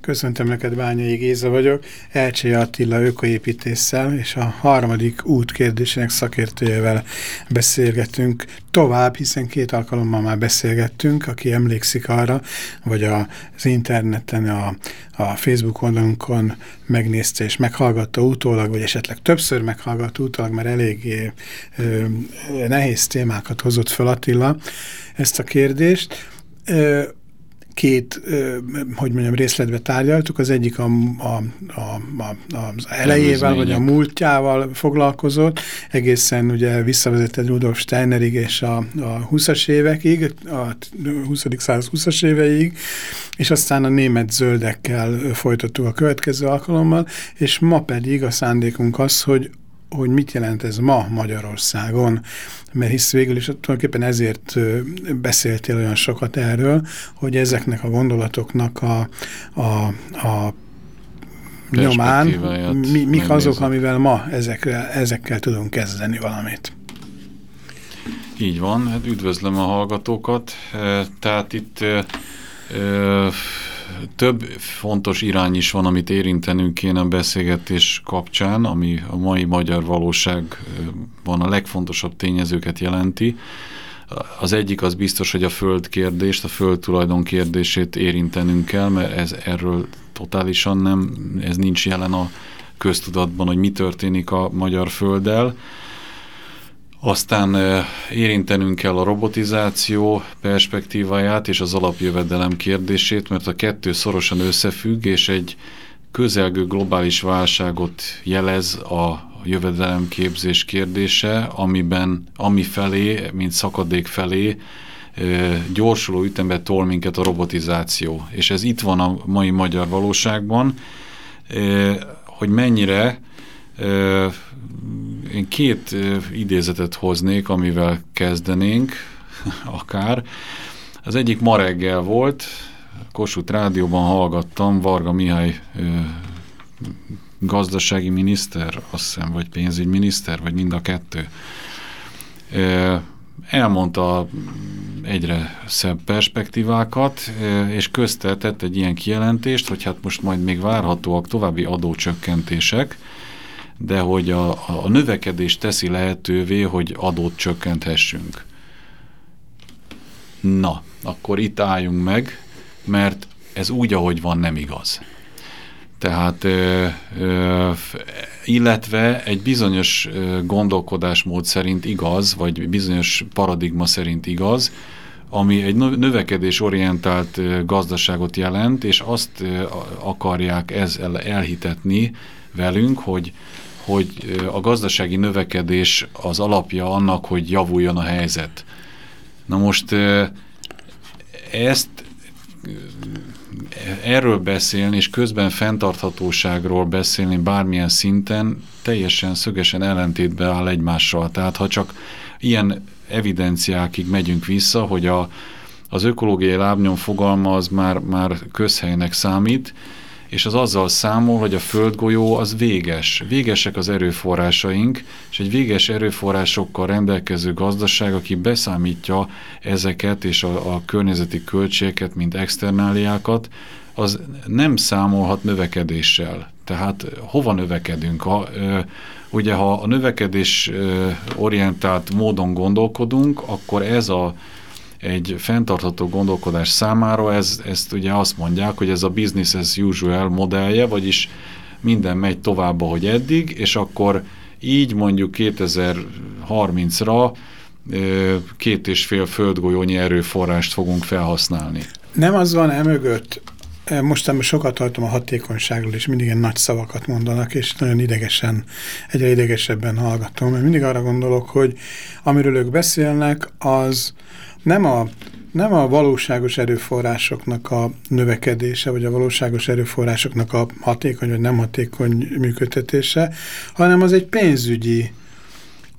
Köszöntöm neked, Bányai Géza vagyok, Elcsé Attila ökoépítéssel és a harmadik út kérdésének szakértőjével beszélgetünk tovább, hiszen két alkalommal már beszélgettünk, aki emlékszik arra, vagy a, az interneten, a, a Facebook oldalunkon megnézte és meghallgatta utólag, vagy esetleg többször meghallgatta utólag, mert eléggé ö, nehéz témákat hozott fel Attila ezt a kérdést. Két, hogy mondjam, részletbe tárgyaltuk. Az egyik a, a, a, a, az elejével, vagy a múltjával foglalkozott, egészen ugye visszavezetett Rudolf Steinerig és a, a 20-as évekig, a 20. század 20-as éveig, és aztán a német zöldekkel folytattuk a következő alkalommal, és ma pedig a szándékunk az, hogy hogy mit jelent ez ma Magyarországon, mert hisz végül is tulajdonképpen ezért beszéltél olyan sokat erről, hogy ezeknek a gondolatoknak a, a, a nyomán mi, mik azok, amivel ma ezekre, ezekkel tudunk kezdeni valamit. Így van, hát üdvözlöm a hallgatókat. Tehát itt több fontos irány is van, amit érintenünk kéne a beszélgetés kapcsán, ami a mai magyar valóságban a legfontosabb tényezőket jelenti. Az egyik az biztos, hogy a föld kérdést, a föld tulajdon kérdését érintenünk kell, mert ez erről totálisan nem, ez nincs jelen a köztudatban, hogy mi történik a magyar földdel. Aztán érintenünk kell a robotizáció perspektíváját és az alapjövedelem kérdését, mert a kettő szorosan összefügg, és egy közelgő globális válságot jelez a jövedelemképzés kérdése, amiben, ami felé, mint szakadék felé gyorsuló ütembe tol minket a robotizáció. És ez itt van a mai magyar valóságban, hogy mennyire én két idézetet hoznék, amivel kezdenénk, akár. Az egyik ma reggel volt, Kossuth Rádióban hallgattam, Varga Mihály gazdasági miniszter, azt hiszem, vagy pénzügyminiszter, vagy mind a kettő. Elmondta egyre szebb perspektívákat, és közte tett egy ilyen kijelentést, hogy hát most majd még várhatóak további adócsökkentések, de hogy a, a növekedés teszi lehetővé, hogy adót csökkenthessünk. Na, akkor itt álljunk meg, mert ez úgy, ahogy van, nem igaz. Tehát, ö, ö, illetve egy bizonyos gondolkodásmód szerint igaz, vagy bizonyos paradigma szerint igaz, ami egy növekedésorientált gazdaságot jelent, és azt akarják ezzel elhitetni velünk, hogy hogy a gazdasági növekedés az alapja annak, hogy javuljon a helyzet. Na most ezt erről beszélni, és közben fenntarthatóságról beszélni bármilyen szinten teljesen szögesen ellentétbe áll egymással. Tehát ha csak ilyen evidenciákig megyünk vissza, hogy a, az ökológiai lábnyom fogalma az már, már közhelynek számít, és az azzal számol, hogy a földgolyó az véges. Végesek az erőforrásaink, és egy véges erőforrásokkal rendelkező gazdaság, aki beszámítja ezeket és a, a környezeti költségeket, mint externáliákat, az nem számolhat növekedéssel. Tehát hova növekedünk? Ha, ö, ugye, ha a növekedés ö, orientált módon gondolkodunk, akkor ez a egy fenntartható gondolkodás számára ez, ezt ugye azt mondják, hogy ez a business as usual modellje, vagyis minden megy tovább, ahogy eddig, és akkor így mondjuk 2030-ra két és fél földgolyónyi erőforrást fogunk felhasználni. Nem az van emögött, Mostanában sokat tartom a hatékonyságról, és mindig ilyen nagy szavakat mondanak, és nagyon idegesen, egyre idegesebben hallgatom, mert mindig arra gondolok, hogy amiről ők beszélnek, az nem a, nem a valóságos erőforrásoknak a növekedése, vagy a valóságos erőforrásoknak a hatékony vagy nem hatékony működtetése, hanem az egy pénzügyi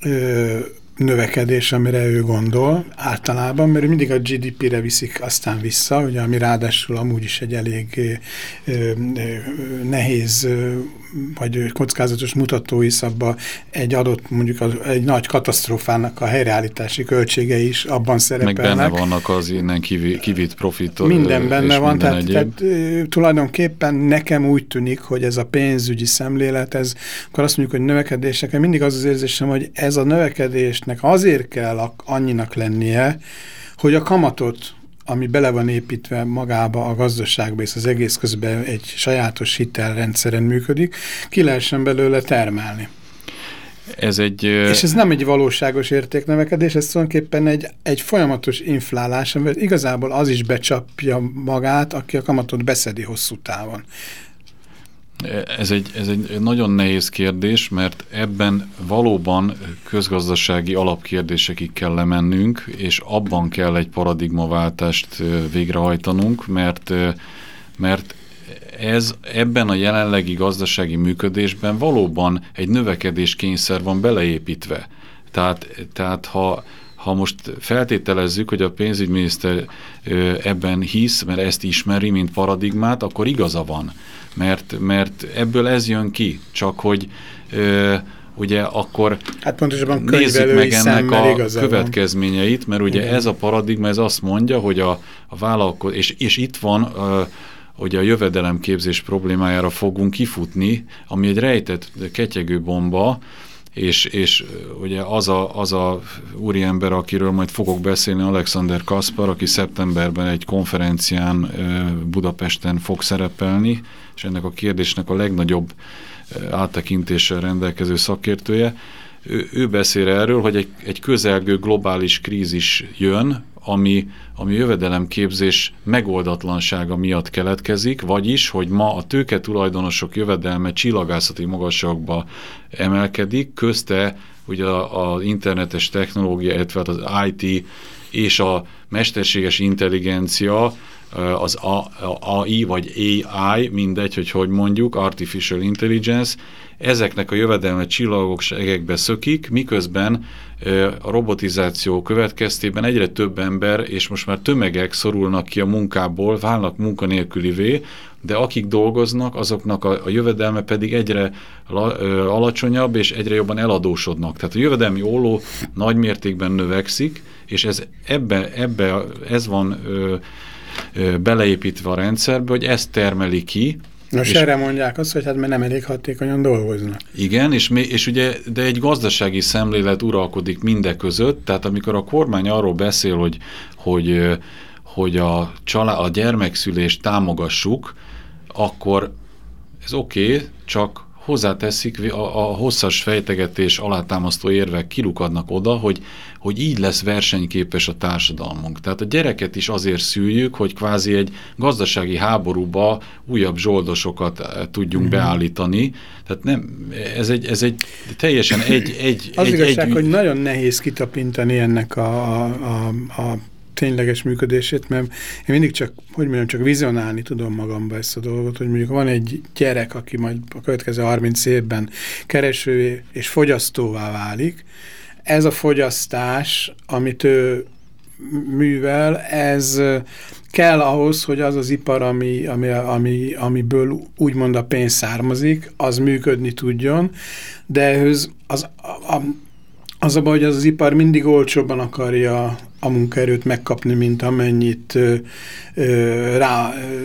ö, növekedés, amire ő gondol általában, mert mindig a GDP-re viszik aztán vissza, ugye, ami ráadásul amúgy is egy elég ö, ö, nehéz vagy kockázatos mutató is abba egy adott, mondjuk az, egy nagy katasztrófának a helyreállítási költsége is abban szerepelnek. Meg benne vannak az innen kivitt profit. Minden benne van, minden tehát, tehát tulajdonképpen nekem úgy tűnik, hogy ez a pénzügyi szemlélet, ez, akkor azt mondjuk, hogy növekedésnek, mindig az az érzésem, hogy ez a növekedésnek azért kell annyinak lennie, hogy a kamatot ami bele van építve magába a gazdaságba, és az egész közben egy sajátos hitelrendszeren működik, ki lehessen belőle termelni. Ez egy, és ez nem egy valóságos értéknövekedés, ez tulajdonképpen egy, egy folyamatos inflálás, mert igazából az is becsapja magát, aki a kamatot beszedi hosszú távon. Ez egy, ez egy nagyon nehéz kérdés, mert ebben valóban közgazdasági alapkérdésekig kell lemennünk, és abban kell egy paradigmaváltást végrehajtanunk, mert, mert ez ebben a jelenlegi gazdasági működésben valóban egy növekedés kényszer van beleépítve. Tehát, tehát ha, ha most feltételezzük, hogy a pénzügyminiszter ebben hisz, mert ezt ismeri, mint paradigmát, akkor igaza van mert, mert ebből ez jön ki, csak hogy ö, ugye akkor hát pontosabban nézzük meg ennek a következményeit, mert ugye Igen. ez a paradigma, ez azt mondja, hogy a, a vállalkozó, és, és itt van ö, hogy a jövedelemképzés problémájára fogunk kifutni, ami egy rejtett ketyegő bomba, és, és ugye az a, az a úriember, akiről majd fogok beszélni, Alexander Kaspar, aki szeptemberben egy konferencián Budapesten fog szerepelni, és ennek a kérdésnek a legnagyobb áttekintéssel rendelkező szakértője, ő, ő beszél erről, hogy egy, egy közelgő globális krízis jön, ami, ami jövedelemképzés megoldatlansága miatt keletkezik, vagyis, hogy ma a tőke tulajdonosok jövedelme csillagászati magasokba emelkedik, közte ugye az internetes technológia, illetve az IT és a mesterséges intelligencia, az AI vagy AI, mindegy, hogy hogy mondjuk, Artificial Intelligence, ezeknek a jövedelme csillagok segekbe szökik, miközben a robotizáció következtében egyre több ember, és most már tömegek szorulnak ki a munkából, válnak munkanélkülivé, de akik dolgoznak, azoknak a, a jövedelme pedig egyre la, ö, alacsonyabb, és egyre jobban eladósodnak. Tehát a jövedelmi olló nagy mértékben növekszik, és ez ebbe, ebbe ez van ö, beleépítve a rendszerbe, hogy ezt termeli ki, Nos, erre mondják azt, hogy hát mert nem elég hatékonyan dolgoznak. Igen, és, és ugye, de egy gazdasági szemlélet uralkodik mindeközött, tehát amikor a kormány arról beszél, hogy, hogy, hogy a, csalá, a gyermekszülést támogassuk, akkor ez oké, okay, csak hozzáteszik, a, a hosszas fejtegetés alátámasztó érvek kilukadnak oda, hogy, hogy így lesz versenyképes a társadalmunk. Tehát a gyereket is azért szüljük, hogy kvázi egy gazdasági háborúba újabb zsoldosokat eh, tudjunk mm -hmm. beállítani. Tehát nem, ez egy, ez egy teljesen egy... egy Az egy, igazság, egy, hogy nagyon nehéz kitapintani ennek a, a, a, a tényleges működését, mert én mindig csak, hogy mondjam, csak vizionálni tudom magamba ezt a dolgot, hogy mondjuk van egy gyerek, aki majd a következő 30 évben kereső és fogyasztóvá válik, ez a fogyasztás, amit ő művel, ez kell ahhoz, hogy az az ipar, ami, ami, ami, amiből úgymond a pénz származik, az működni tudjon, de ehhez az, a, a, az a baj, hogy az, az ipar mindig olcsóbban akarja a munkaerőt megkapni, mint amennyit ö, rá ö,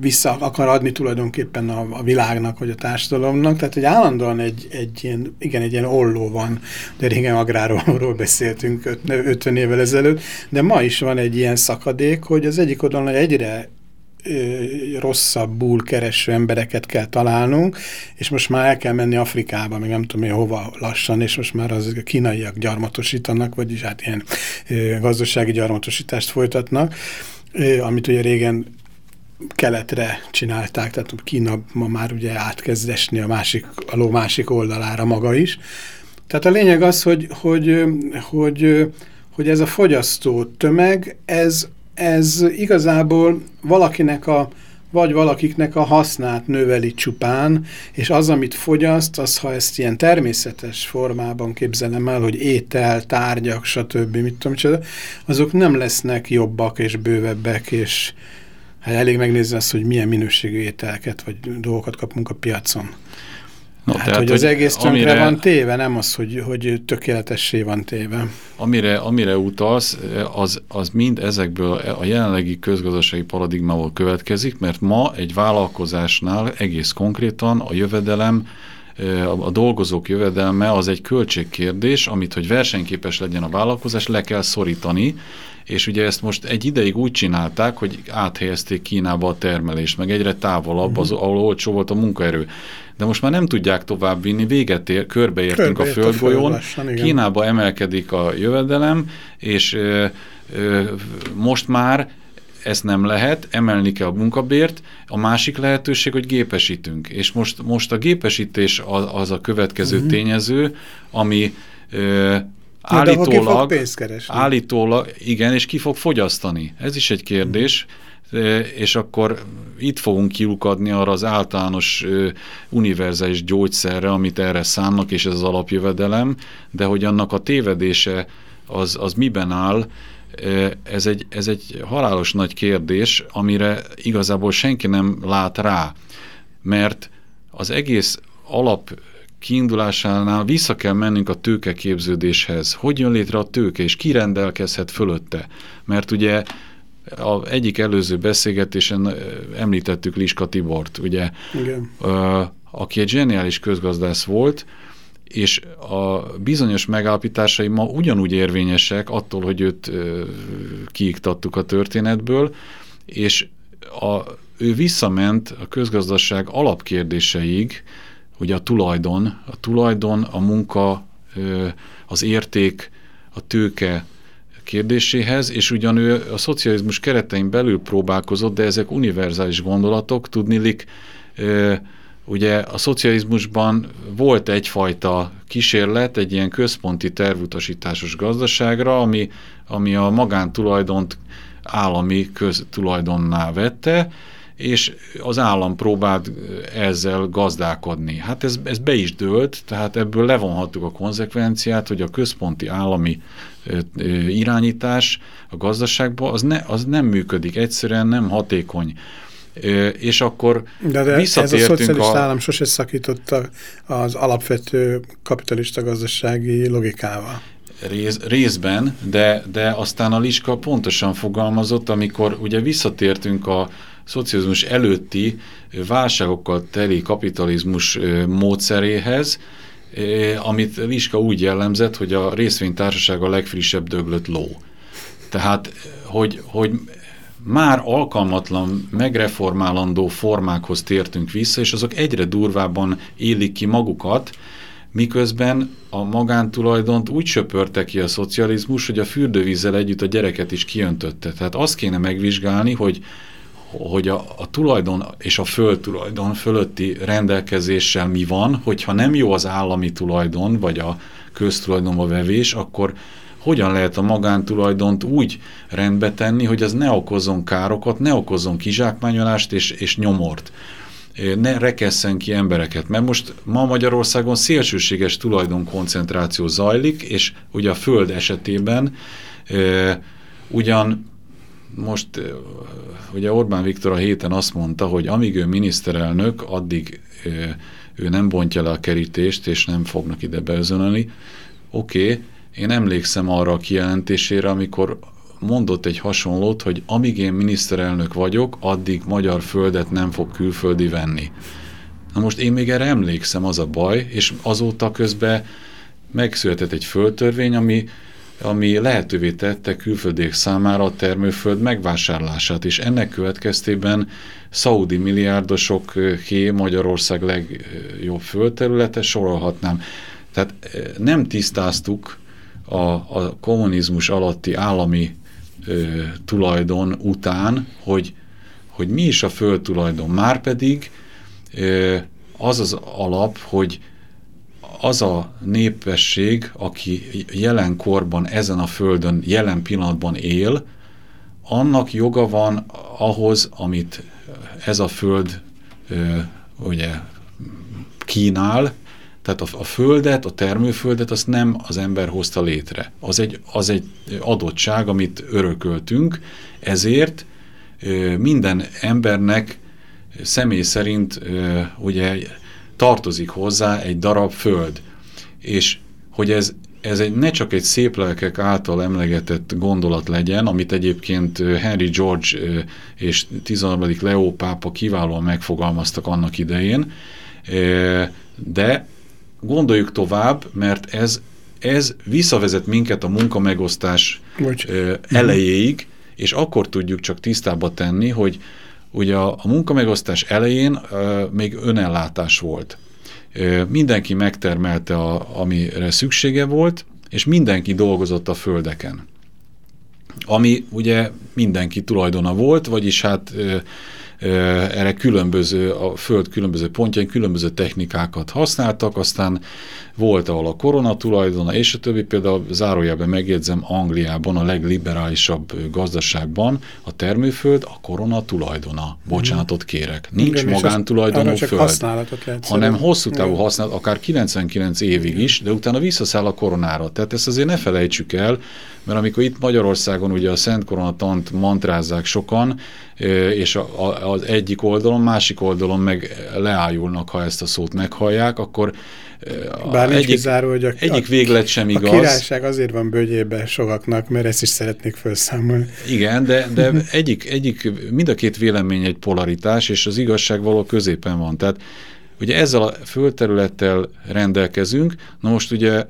vissza akar adni tulajdonképpen a, a világnak, vagy a társadalomnak. Tehát, hogy állandóan egy, egy ilyen, igen, egy ilyen olló van, de régen agrárról beszéltünk 50 évvel ezelőtt, de ma is van egy ilyen szakadék, hogy az egyik oldalon egyre rosszabbul kereső embereket kell találnunk, és most már el kell menni Afrikába, még nem tudom én hova lassan, és most már az kínaiak gyarmatosítanak, vagyis hát ilyen gazdasági gyarmatosítást folytatnak, amit ugye régen keletre csinálták, tehát Kína ma már ugye átkezd esni a, másik, a ló másik oldalára maga is. Tehát a lényeg az, hogy, hogy, hogy, hogy ez a fogyasztó tömeg, ez ez igazából valakinek a vagy valakiknek a hasznát növeli csupán, és az, amit fogyaszt, az, ha ezt ilyen természetes formában képzelem el, hogy étel, tárgyak, stb., mit tudom, csoda, azok nem lesznek jobbak és bővebbek, és hát elég megnézni azt, hogy milyen minőségű ételeket vagy dolgokat kapunk a piacon. No, hát, tehát, hogy az egész tönkre amire, van téve, nem az, hogy, hogy tökéletessé van téve. Amire, amire utalsz, az, az mind ezekből a jelenlegi közgazdasági paradigmából következik, mert ma egy vállalkozásnál egész konkrétan a jövedelem, a dolgozók jövedelme az egy költségkérdés, amit, hogy versenyképes legyen a vállalkozás, le kell szorítani, és ugye ezt most egy ideig úgy csinálták, hogy áthelyezték Kínába a termelést, meg egyre távolabb, az, ahol olcsó volt a munkaerő de most már nem tudják tovább vinni, véget ér, körbeértünk Körbe a földgolyón, a Kínába emelkedik a jövedelem, és ö, ö, most már ezt nem lehet, emelni kell a munkabért, a másik lehetőség, hogy gépesítünk. És most, most a gépesítés az, az a következő uh mhm. -huh. tényező, ami ö, állítólag, állítólag, igen, és ki fog fogyasztani. Ez is egy kérdés. Uh -huh és akkor itt fogunk kiukadni arra az általános univerzális gyógyszerre, amit erre szánnak, és ez az alapjövedelem, de hogy annak a tévedése az, az miben áll, ez egy, ez egy halálos nagy kérdés, amire igazából senki nem lát rá, mert az egész alap kiindulásánál vissza kell mennünk a tőkeképződéshez. Hogy jön létre a tőke, és ki rendelkezhet fölötte? Mert ugye a egyik előző beszélgetésen említettük Liska Tibort, ugye, Igen. aki egy zseniális közgazdász volt, és a bizonyos megállapításai ma ugyanúgy érvényesek attól, hogy őt kiiktattuk a történetből, és a, ő visszament a közgazdaság alapkérdéseig, ugye a tulajdon, a tulajdon, a munka, az érték, a tőke, kérdéséhez, és ugyan ő a szocializmus keretein belül próbálkozott, de ezek univerzális gondolatok, tudnilik, ugye a szocializmusban volt egyfajta kísérlet, egy ilyen központi tervutasításos gazdaságra, ami, ami a magántulajdont állami köztulajdonná vette, és az állam próbált ezzel gazdálkodni. Hát ez, ez be is dőlt, tehát ebből levonhattuk a konzekvenciát, hogy a központi állami irányítás a gazdaságban az, ne, az nem működik, egyszerűen nem hatékony. És akkor de, de ez a szocialista a... állam sose szakította az alapvető kapitalista gazdasági logikával. Rész, részben, de, de aztán a Liska pontosan fogalmazott, amikor ugye visszatértünk a szocializmus előtti válságokkal teli kapitalizmus módszeréhez, amit Liska úgy jellemzett, hogy a részvénytársaság a legfrissebb döglött ló. Tehát, hogy, hogy már alkalmatlan, megreformálandó formákhoz tértünk vissza, és azok egyre durvábban élik ki magukat, miközben a magántulajdont úgy söpörte ki a szocializmus, hogy a fürdővízzel együtt a gyereket is kiöntötte. Tehát azt kéne megvizsgálni, hogy hogy a, a tulajdon és a földtulajdon fölötti rendelkezéssel mi van, hogyha nem jó az állami tulajdon, vagy a köztulajdonba vevés, akkor hogyan lehet a magántulajdont úgy rendbe tenni, hogy az ne okozzon károkat, ne okozzon kizsákmányolást és, és nyomort? Ne rekesszen ki embereket, mert most ma Magyarországon szélsőséges tulajdonkoncentráció zajlik, és ugye a föld esetében e, ugyan most ugye Orbán Viktor a héten azt mondta, hogy amíg ő miniszterelnök, addig ő nem bontja le a kerítést, és nem fognak ide beözönölni. Oké, okay, én emlékszem arra a kijelentésére, amikor mondott egy hasonlót, hogy amíg én miniszterelnök vagyok, addig magyar földet nem fog külföldi venni. Na most én még erre emlékszem, az a baj, és azóta közben megszületett egy földtörvény, ami ami lehetővé tette külföldiek számára a termőföld megvásárlását, és ennek következtében szaudi milliárdosok ké Magyarország legjobb földterülete, sorolhatnám. Tehát nem tisztáztuk a, a kommunizmus alatti állami ö, tulajdon után, hogy, hogy mi is a földtulajdon. Márpedig ö, az az alap, hogy az a népesség, aki jelenkorban ezen a földön, jelen pillanatban él, annak joga van ahhoz, amit ez a föld ugye kínál, tehát a, a földet, a termőföldet azt nem az ember hozta létre. Az egy, az egy adottság, amit örököltünk, ezért minden embernek személy szerint ugye tartozik hozzá egy darab föld. És hogy ez, ez egy, ne csak egy szép lelkek által emlegetett gondolat legyen, amit egyébként Henry George és 13. Leo pápa kiválóan megfogalmaztak annak idején, de gondoljuk tovább, mert ez, ez visszavezet minket a munkamegosztás Bocs. elejéig, és akkor tudjuk csak tisztába tenni, hogy ugye a, a munkamegosztás elején még önellátás volt. Mindenki megtermelte, a, amire szüksége volt, és mindenki dolgozott a földeken. Ami ugye mindenki tulajdona volt, vagyis hát erre különböző, a föld különböző pontjain különböző technikákat használtak, aztán volt, ahol a korona tulajdona, és a többi, például zárójelben megjegyzem, Angliában a legliberálisabb gazdaságban a termőföld a korona tulajdona. Bocsánatot kérek. Nincs Igen, magántulajdonú föld, hanem hosszú távú használat, akár 99 évig is, de utána visszaszáll a koronára. Tehát ezt azért ne felejtsük el, mert amikor itt Magyarországon ugye a Szent Koronatant mantrázzák sokan, és az egyik oldalon, másik oldalon meg leájulnak, ha ezt a szót meghallják, akkor bár nincs egyik, kizáró, hogy a, egyik véglet sem igaz. A királyság azért van bőgyébe sokaknak, mert ezt is szeretnék felszámolni. Igen, de, de egyik, egyik, mind a két vélemény egy polaritás, és az igazság való középen van. Tehát ugye ezzel a földterülettel rendelkezünk, na most ugye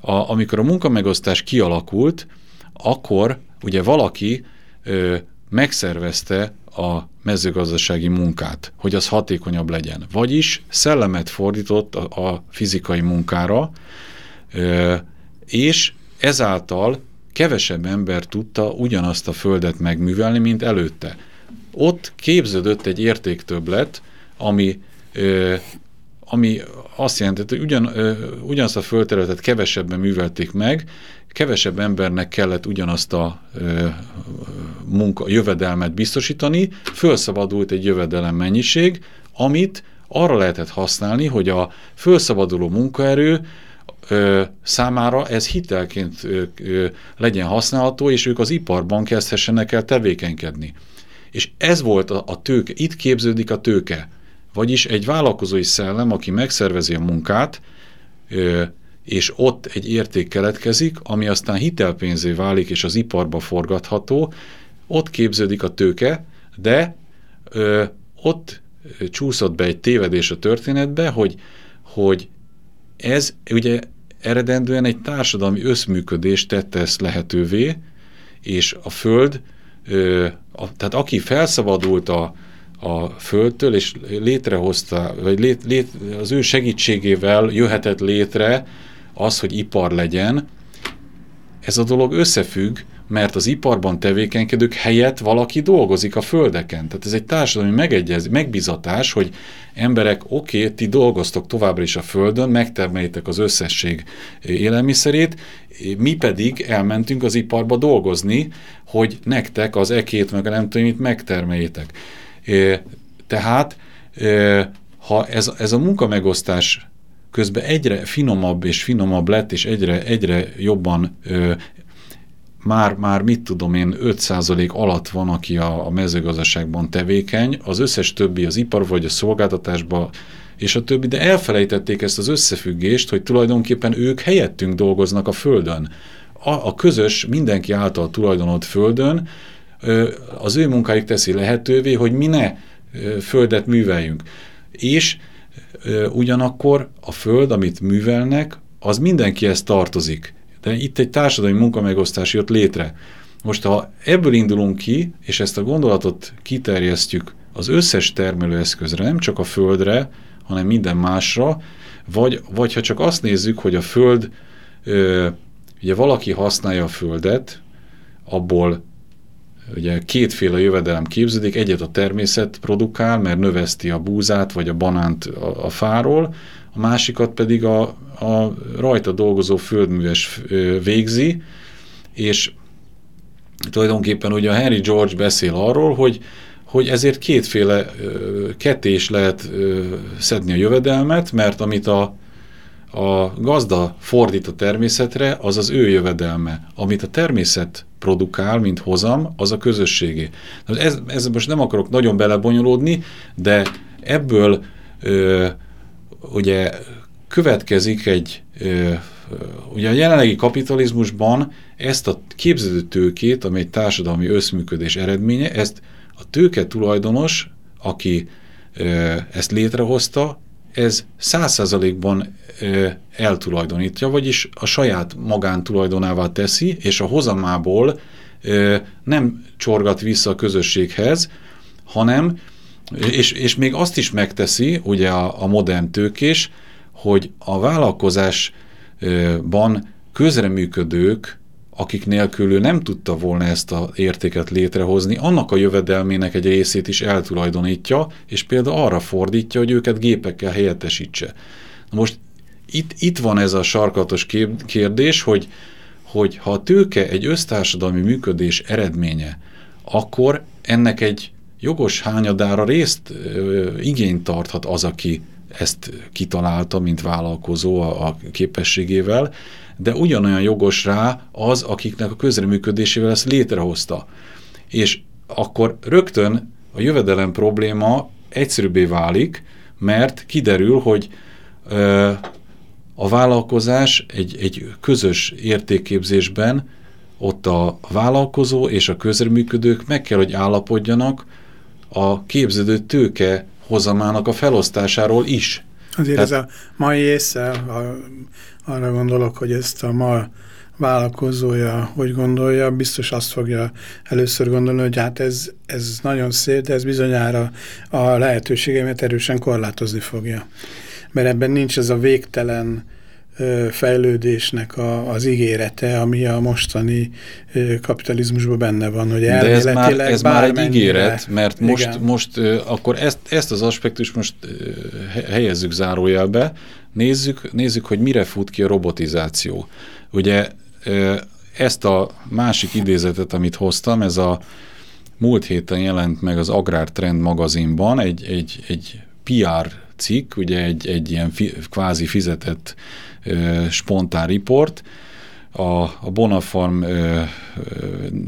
a, amikor a munkamegosztás kialakult, akkor ugye valaki ö, megszervezte a mezőgazdasági munkát, hogy az hatékonyabb legyen. Vagyis szellemet fordított a, a fizikai munkára, és ezáltal kevesebb ember tudta ugyanazt a földet megművelni, mint előtte. Ott képződött egy értéktöblet, ami, ami azt jelenti, hogy ugyan, ugyanazt a földterületet kevesebben művelték meg, kevesebb embernek kellett ugyanazt a ö, munka, jövedelmet biztosítani, felszabadult egy jövedelem mennyiség, amit arra lehetett használni, hogy a felszabaduló munkaerő ö, számára ez hitelként ö, ö, legyen használható, és ők az iparban kezdhessenek el tevékenykedni. És ez volt a, a tőke, itt képződik a tőke. Vagyis egy vállalkozói szellem, aki megszervezi a munkát, ö, és ott egy érték keletkezik, ami aztán hitelpénzé válik, és az iparba forgatható, ott képződik a tőke, de ö, ott csúszott be egy tévedés a történetbe, hogy, hogy ez ugye eredendően egy társadalmi összműködés tette ezt lehetővé, és a Föld, ö, a, tehát aki felszabadult a, a Földtől, és létrehozta, vagy lét, lét, az ő segítségével jöhetett létre az, hogy ipar legyen, ez a dolog összefügg, mert az iparban tevékenykedők helyett valaki dolgozik a földeken. Tehát ez egy társadalmi megegyez, megbizatás, hogy emberek, oké, okay, ti dolgoztok továbbra is a földön, megtermelitek az összesség élelmiszerét, mi pedig elmentünk az iparba dolgozni, hogy nektek az ekét meg a nem tudom, mit megtermeljétek. Tehát, ha ez, ez a munkamegosztás közben egyre finomabb és finomabb lett, és egyre, egyre jobban ö, már, már mit tudom én, 5% alatt van, aki a, a mezőgazdaságban tevékeny, az összes többi az ipar vagy a szolgáltatásban és a többi, de elfelejtették ezt az összefüggést, hogy tulajdonképpen ők helyettünk dolgoznak a Földön. A, a közös, mindenki által tulajdonolt Földön az ő munkájuk teszi lehetővé, hogy mi ne Földet műveljünk. És ugyanakkor a föld, amit művelnek, az mindenkihez tartozik. De itt egy társadalmi munkamegosztás jött létre. Most, ha ebből indulunk ki, és ezt a gondolatot kiterjesztjük az összes termelőeszközre, nem csak a földre, hanem minden másra, vagy, vagy ha csak azt nézzük, hogy a föld, ö, ugye valaki használja a földet, abból ugye kétféle jövedelem képződik, egyet a természet produkál, mert növeszti a búzát vagy a banánt a, a fáról, a másikat pedig a, a rajta dolgozó földműves végzi, és tulajdonképpen ugye a Henry George beszél arról, hogy hogy ezért kétféle ketté is lehet szedni a jövedelmet, mert amit a, a gazda fordít a természetre, az az ő jövedelme. Amit a természet produkál, mint hozam, az a közösségé. Ez, ez most nem akarok nagyon belebonyolódni, de ebből ö, ugye következik egy, ö, ugye a jelenlegi kapitalizmusban ezt a képződő tőkét, ami egy társadalmi összműködés eredménye, ezt a tőke tulajdonos, aki ö, ezt létrehozta, ez száz százalékban eltulajdonítja, vagyis a saját magántulajdonává teszi, és a hozamából ö, nem csorgat vissza a közösséghez, hanem, és, és még azt is megteszi, ugye a, a modern tőkés, hogy a vállalkozásban közreműködők akik nélkül ő nem tudta volna ezt a értéket létrehozni, annak a jövedelmének egy részét is eltulajdonítja, és például arra fordítja, hogy őket gépekkel helyettesítse. Na most itt, itt van ez a sarkatos kérdés, hogy, hogy ha a tőke egy össztársadalmi működés eredménye, akkor ennek egy jogos hányadára részt ö, igényt tarthat az, aki ezt kitalálta, mint vállalkozó a, a képességével, de ugyanolyan jogos rá az, akiknek a közreműködésével ezt létrehozta. És akkor rögtön a jövedelem probléma egyszerűbbé válik, mert kiderül, hogy ö, a vállalkozás egy, egy közös értékképzésben ott a vállalkozó és a közreműködők meg kell, hogy állapodjanak a képződő tőke hozamának a felosztásáról is. Azért Tehát, ez a mai észre, arra gondolok, hogy ezt a ma vállalkozója hogy gondolja, biztos azt fogja először gondolni, hogy hát ez, ez nagyon szép, de ez bizonyára a lehetőségemet erősen korlátozni fogja. Mert ebben nincs ez a végtelen fejlődésnek a, az ígérete, ami a mostani kapitalizmusban benne van. Hogy De ez már, ez már egy ígéret, mert most, most akkor ezt, ezt az aspektust most helyezzük zárójelbe, nézzük, nézzük, hogy mire fut ki a robotizáció. Ugye ezt a másik idézetet, amit hoztam, ez a múlt héten jelent meg az Agrártrend magazinban egy, egy, egy PR cikk, ugye egy, egy ilyen fi, kvázi fizetett spontán riport, a, a Bonafarm ö, ö,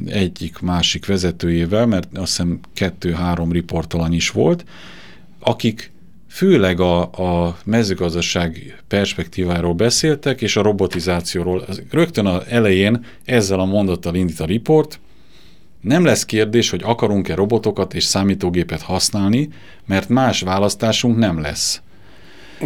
egyik másik vezetőjével, mert azt hiszem kettő-három riportalany is volt, akik főleg a, a mezőgazdaság perspektíváról beszéltek, és a robotizációról. Rögtön az elején ezzel a mondattal indít a riport, nem lesz kérdés, hogy akarunk-e robotokat és számítógépet használni, mert más választásunk nem lesz.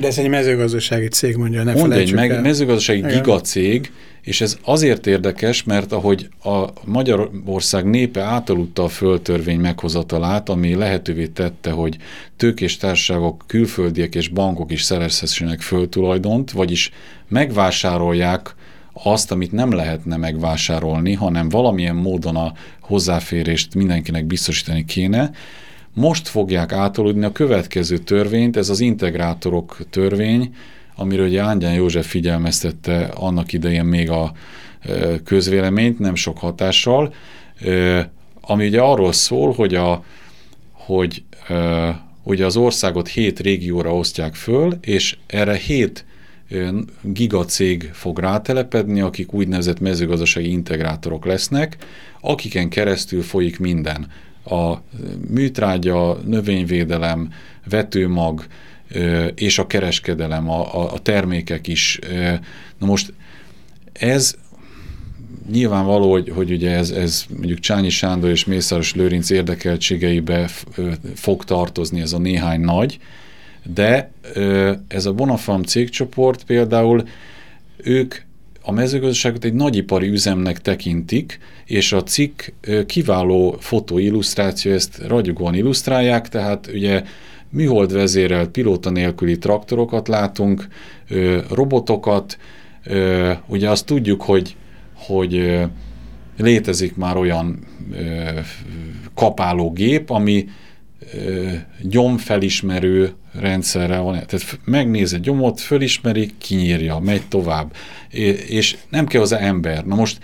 De ez egy mezőgazdasági cég mondja, ne Mond egy meg, mezőgazdasági Igen. gigacég, és ez azért érdekes, mert ahogy a Magyarország népe átaludta a földtörvény meghozatalát, ami lehetővé tette, hogy tőkés társaságok, külföldiek és bankok is szerezhessenek földtulajdont, vagyis megvásárolják azt, amit nem lehetne megvásárolni, hanem valamilyen módon a hozzáférést mindenkinek biztosítani kéne, most fogják átolódni a következő törvényt, ez az integrátorok törvény, amiről ugye Ángyán József figyelmeztette annak idején még a közvéleményt, nem sok hatással, ami ugye arról szól, hogy, a, hogy ugye az országot hét régióra osztják föl, és erre hét gigacég fog rátelepedni, akik úgynevezett mezőgazdasági integrátorok lesznek, akiken keresztül folyik minden a műtrágya, növényvédelem, vetőmag és a kereskedelem, a, a termékek is. Na most ez nyilvánvaló, hogy, hogy ugye ez, ez mondjuk Csányi Sándor és Mészáros Lőrinc érdekeltségeibe fog tartozni ez a néhány nagy, de ez a Bonafarm cégcsoport például ők a mezőgazdaságot egy nagyipari üzemnek tekintik, és a cikk kiváló fotóillusztráció, ezt ragyogóan illusztrálják, tehát ugye műhold vezérelt pilóta nélküli traktorokat látunk, robotokat, ugye azt tudjuk, hogy, hogy létezik már olyan kapálógép, ami gyomfelismerő rendszerre van. Tehát megnéz egy gyomot, fölismeri, kinyírja, megy tovább. És nem kell az ember. Na most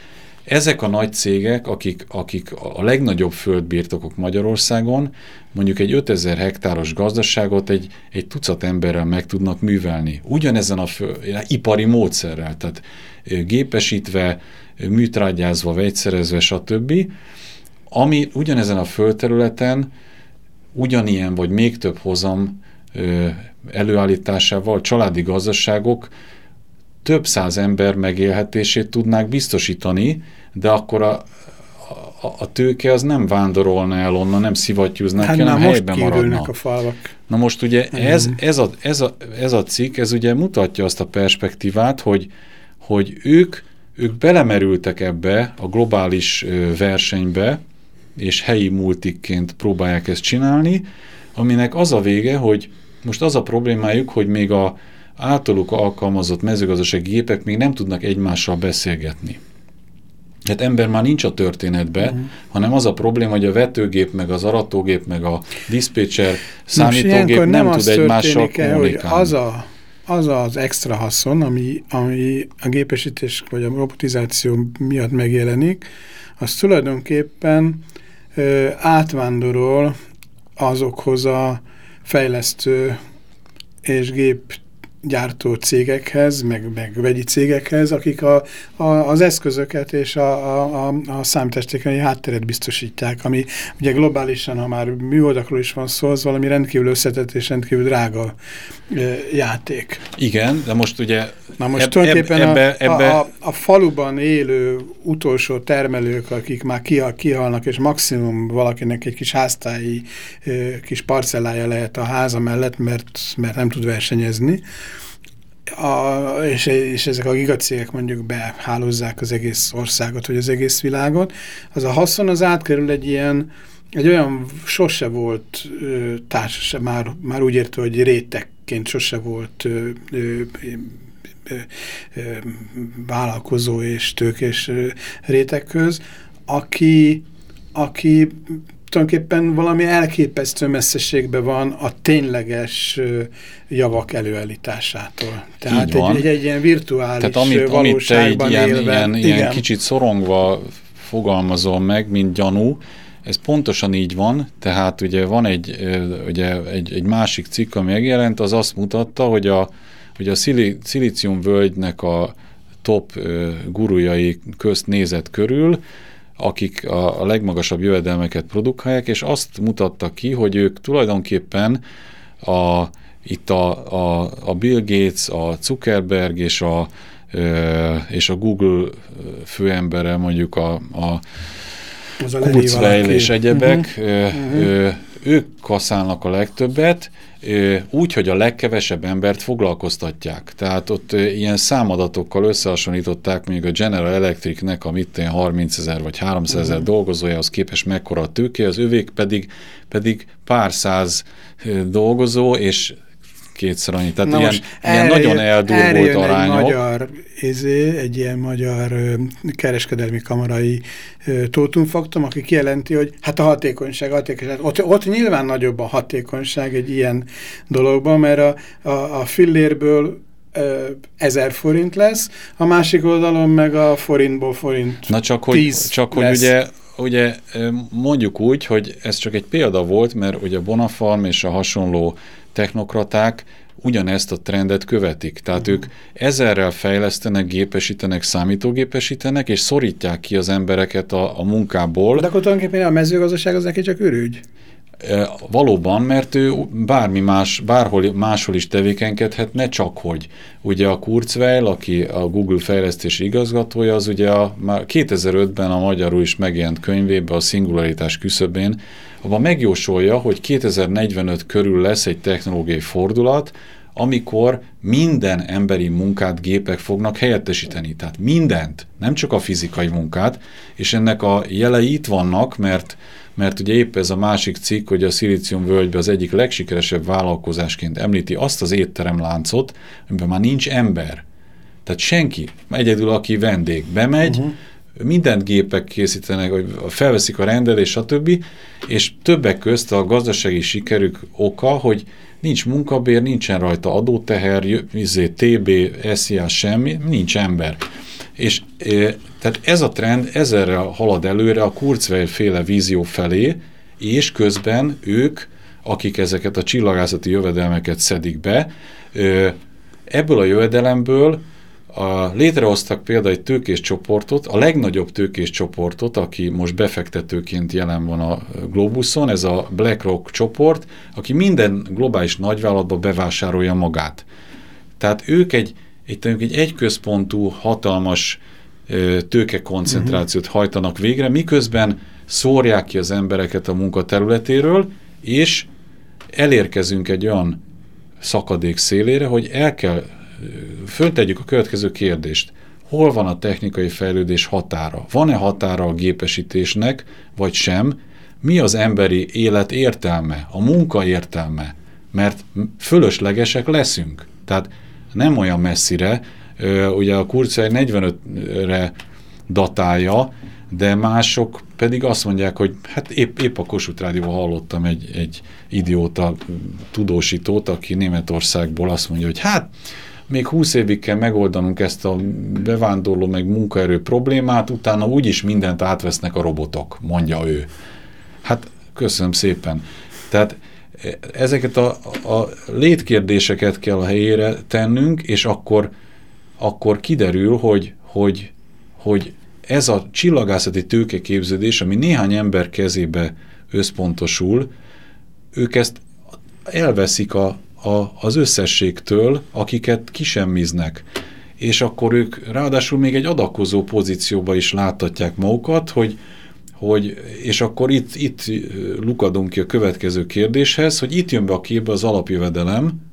ezek a nagy cégek, akik, akik a legnagyobb földbirtokok Magyarországon, mondjuk egy 5000 hektáros gazdaságot egy, egy tucat emberrel meg tudnak művelni. Ugyanezen a föl, ipari módszerrel, tehát gépesítve, műtrágyázva, vegyszerezve, stb., ami ugyanezen a földterületen ugyanilyen vagy még több hozam előállításával családi gazdaságok több száz ember megélhetését tudnák biztosítani, de akkor a, a, a tőke az nem vándorolna el onnan, nem szivattyúznak hát hanem helyben maradna. a falvak. Na most ugye ez, ez, a, ez, a, ez a cikk, ez ugye mutatja azt a perspektívát, hogy, hogy ők, ők belemerültek ebbe a globális versenybe, és helyi multikként próbálják ezt csinálni, aminek az a vége, hogy most az a problémájuk, hogy még a általuk alkalmazott mezőgazdasági gépek még nem tudnak egymással beszélgetni. Hát ember már nincs a történetben, uh-huh. hanem az a probléma, hogy a vetőgép, meg az aratógép, meg a diszpécser számítógép nem, nem tud egymással kommunikálni. Az, a, az az extra haszon, ami, ami a gépesítés vagy a robotizáció miatt megjelenik, az tulajdonképpen ö, átvándorol azokhoz a fejlesztő és gép gyártó cégekhez, meg, meg vegyi cégekhez, akik a, a, az eszközöket és a, a, a számítástechnikai hátteret biztosítják, ami ugye globálisan, ha már műholdakról is van szó, az valami rendkívül összetett és rendkívül drága e, játék. Igen, de most ugye Na most eb, tulajdonképpen ebbe, ebbe, a, a, a faluban élő utolsó termelők, akik már kihal, kihalnak, és maximum valakinek egy kis háztáji e, kis parcellája lehet a háza mellett, mert, mert nem tud versenyezni, a, és, és ezek a gigacégek mondjuk behálózzák az egész országot, vagy az egész világot, az a haszon az átkerül egy ilyen, egy olyan sose volt ö, társaság, már, már úgy értő, hogy rétegként sose volt ö, ö, ö, ö, vállalkozó és tőkés rétegköz, aki, aki tulajdonképpen valami elképesztő messzeségben van a tényleges javak előállításától. Tehát egy, egy, egy ilyen virtuális Tehát amit, amit te ilyen, élve, ilyen, ilyen kicsit szorongva fogalmazol meg, mint gyanú, ez pontosan így van, tehát ugye van egy, ugye egy, egy másik cikk, ami megjelent, az azt mutatta, hogy a, hogy a szili, szilícium völgynek a top gurujai közt nézett körül, akik a, a legmagasabb jövedelmeket produkálják, és azt mutatta ki, hogy ők tulajdonképpen a, itt a, a, a Bill Gates, a Zuckerberg és a, és a Google főembere, mondjuk a, a Kurzweil és egyebek, uh-huh. Uh-huh. Ők kaszálnak a legtöbbet, úgy, hogy a legkevesebb embert foglalkoztatják. Tehát ott ilyen számadatokkal összehasonlították még a General Electricnek a mit 30 ezer vagy 300 ezer uh -huh. dolgozója, az képes mekkora a tőké, az övék pedig, pedig pár száz dolgozó, és kétszer annyi. Tehát Na ilyen, ilyen nagyon eldurvult arányok. Egy magyar, izé, egy ilyen magyar ö, kereskedelmi kamarai tótumfaktum, aki kijelenti, hogy hát a hatékonyság, hatékonyság. Ott, ott nyilván nagyobb a hatékonyság egy ilyen dologban, mert a, a, a fillérből ezer forint lesz, a másik oldalon meg a forintból forint Na csak hogy, csak hogy ugye ugye mondjuk úgy, hogy ez csak egy példa volt, mert ugye Bonafarm és a hasonló technokraták ugyanezt a trendet követik. Tehát uh-huh. ők ezerrel fejlesztenek, gépesítenek, számítógépesítenek, és szorítják ki az embereket a, a munkából. De akkor tulajdonképpen a mezőgazdaság az neki csak ürügy? Valóban, mert ő bármi más, bárhol máshol is tevékenykedhet, ne csak hogy. Ugye a Kurzweil, aki a Google fejlesztési igazgatója, az ugye a, már 2005-ben a magyarul is megjelent könyvében a szingularitás küszöbén, abban megjósolja, hogy 2045 körül lesz egy technológiai fordulat, amikor minden emberi munkát gépek fognak helyettesíteni. Tehát mindent, nem csak a fizikai munkát, és ennek a jelei itt vannak, mert mert ugye épp ez a másik cikk, hogy a Szilícium völgybe az egyik legsikeresebb vállalkozásként említi azt az étteremláncot, amiben már nincs ember. Tehát senki, egyedül aki vendég, bemegy, uh-huh. mindent gépek készítenek, vagy felveszik a rendelés, stb. És többek közt a gazdasági sikerük oka, hogy nincs munkabér, nincsen rajta adóteher, izé, TB, SZIA, semmi, nincs ember. És e, tehát ez a trend ezerre halad előre a Kurzweil féle vízió felé, és közben ők, akik ezeket a csillagászati jövedelmeket szedik be, e, ebből a jövedelemből a, létrehoztak például egy tőkés csoportot, a legnagyobb tőkés csoportot, aki most befektetőként jelen van a Globuson, ez a BlackRock csoport, aki minden globális nagyvállalatba bevásárolja magát. Tehát ők egy, egy, egy egyközpontú, hatalmas tőkekoncentrációt hajtanak végre, miközben szórják ki az embereket a munkaterületéről, és elérkezünk egy olyan szakadék szélére, hogy el kell föltegyük a következő kérdést. Hol van a technikai fejlődés határa? Van-e határa a gépesítésnek, vagy sem? Mi az emberi élet értelme, a munka értelme? Mert fölöslegesek leszünk. Tehát nem olyan messzire, ugye a Kurzweil 45-re datálja, de mások pedig azt mondják, hogy hát épp, épp a Kossuth Rádióban hallottam egy, egy idióta tudósítót, aki Németországból azt mondja, hogy hát még 20 évig kell megoldanunk ezt a bevándorló meg munkaerő problémát, utána úgyis mindent átvesznek a robotok, mondja ő. Hát köszönöm szépen. Tehát ezeket a, a létkérdéseket kell a helyére tennünk, és akkor, akkor kiderül, hogy, hogy, hogy ez a csillagászati tőkeképződés, ami néhány ember kezébe összpontosul, ők ezt elveszik a, a, az összességtől, akiket kisemmiznek. És akkor ők ráadásul még egy adakozó pozícióba is láthatják magukat, hogy, hogy és akkor itt, itt lukadunk ki a következő kérdéshez, hogy itt jön be a képbe az alapjövedelem,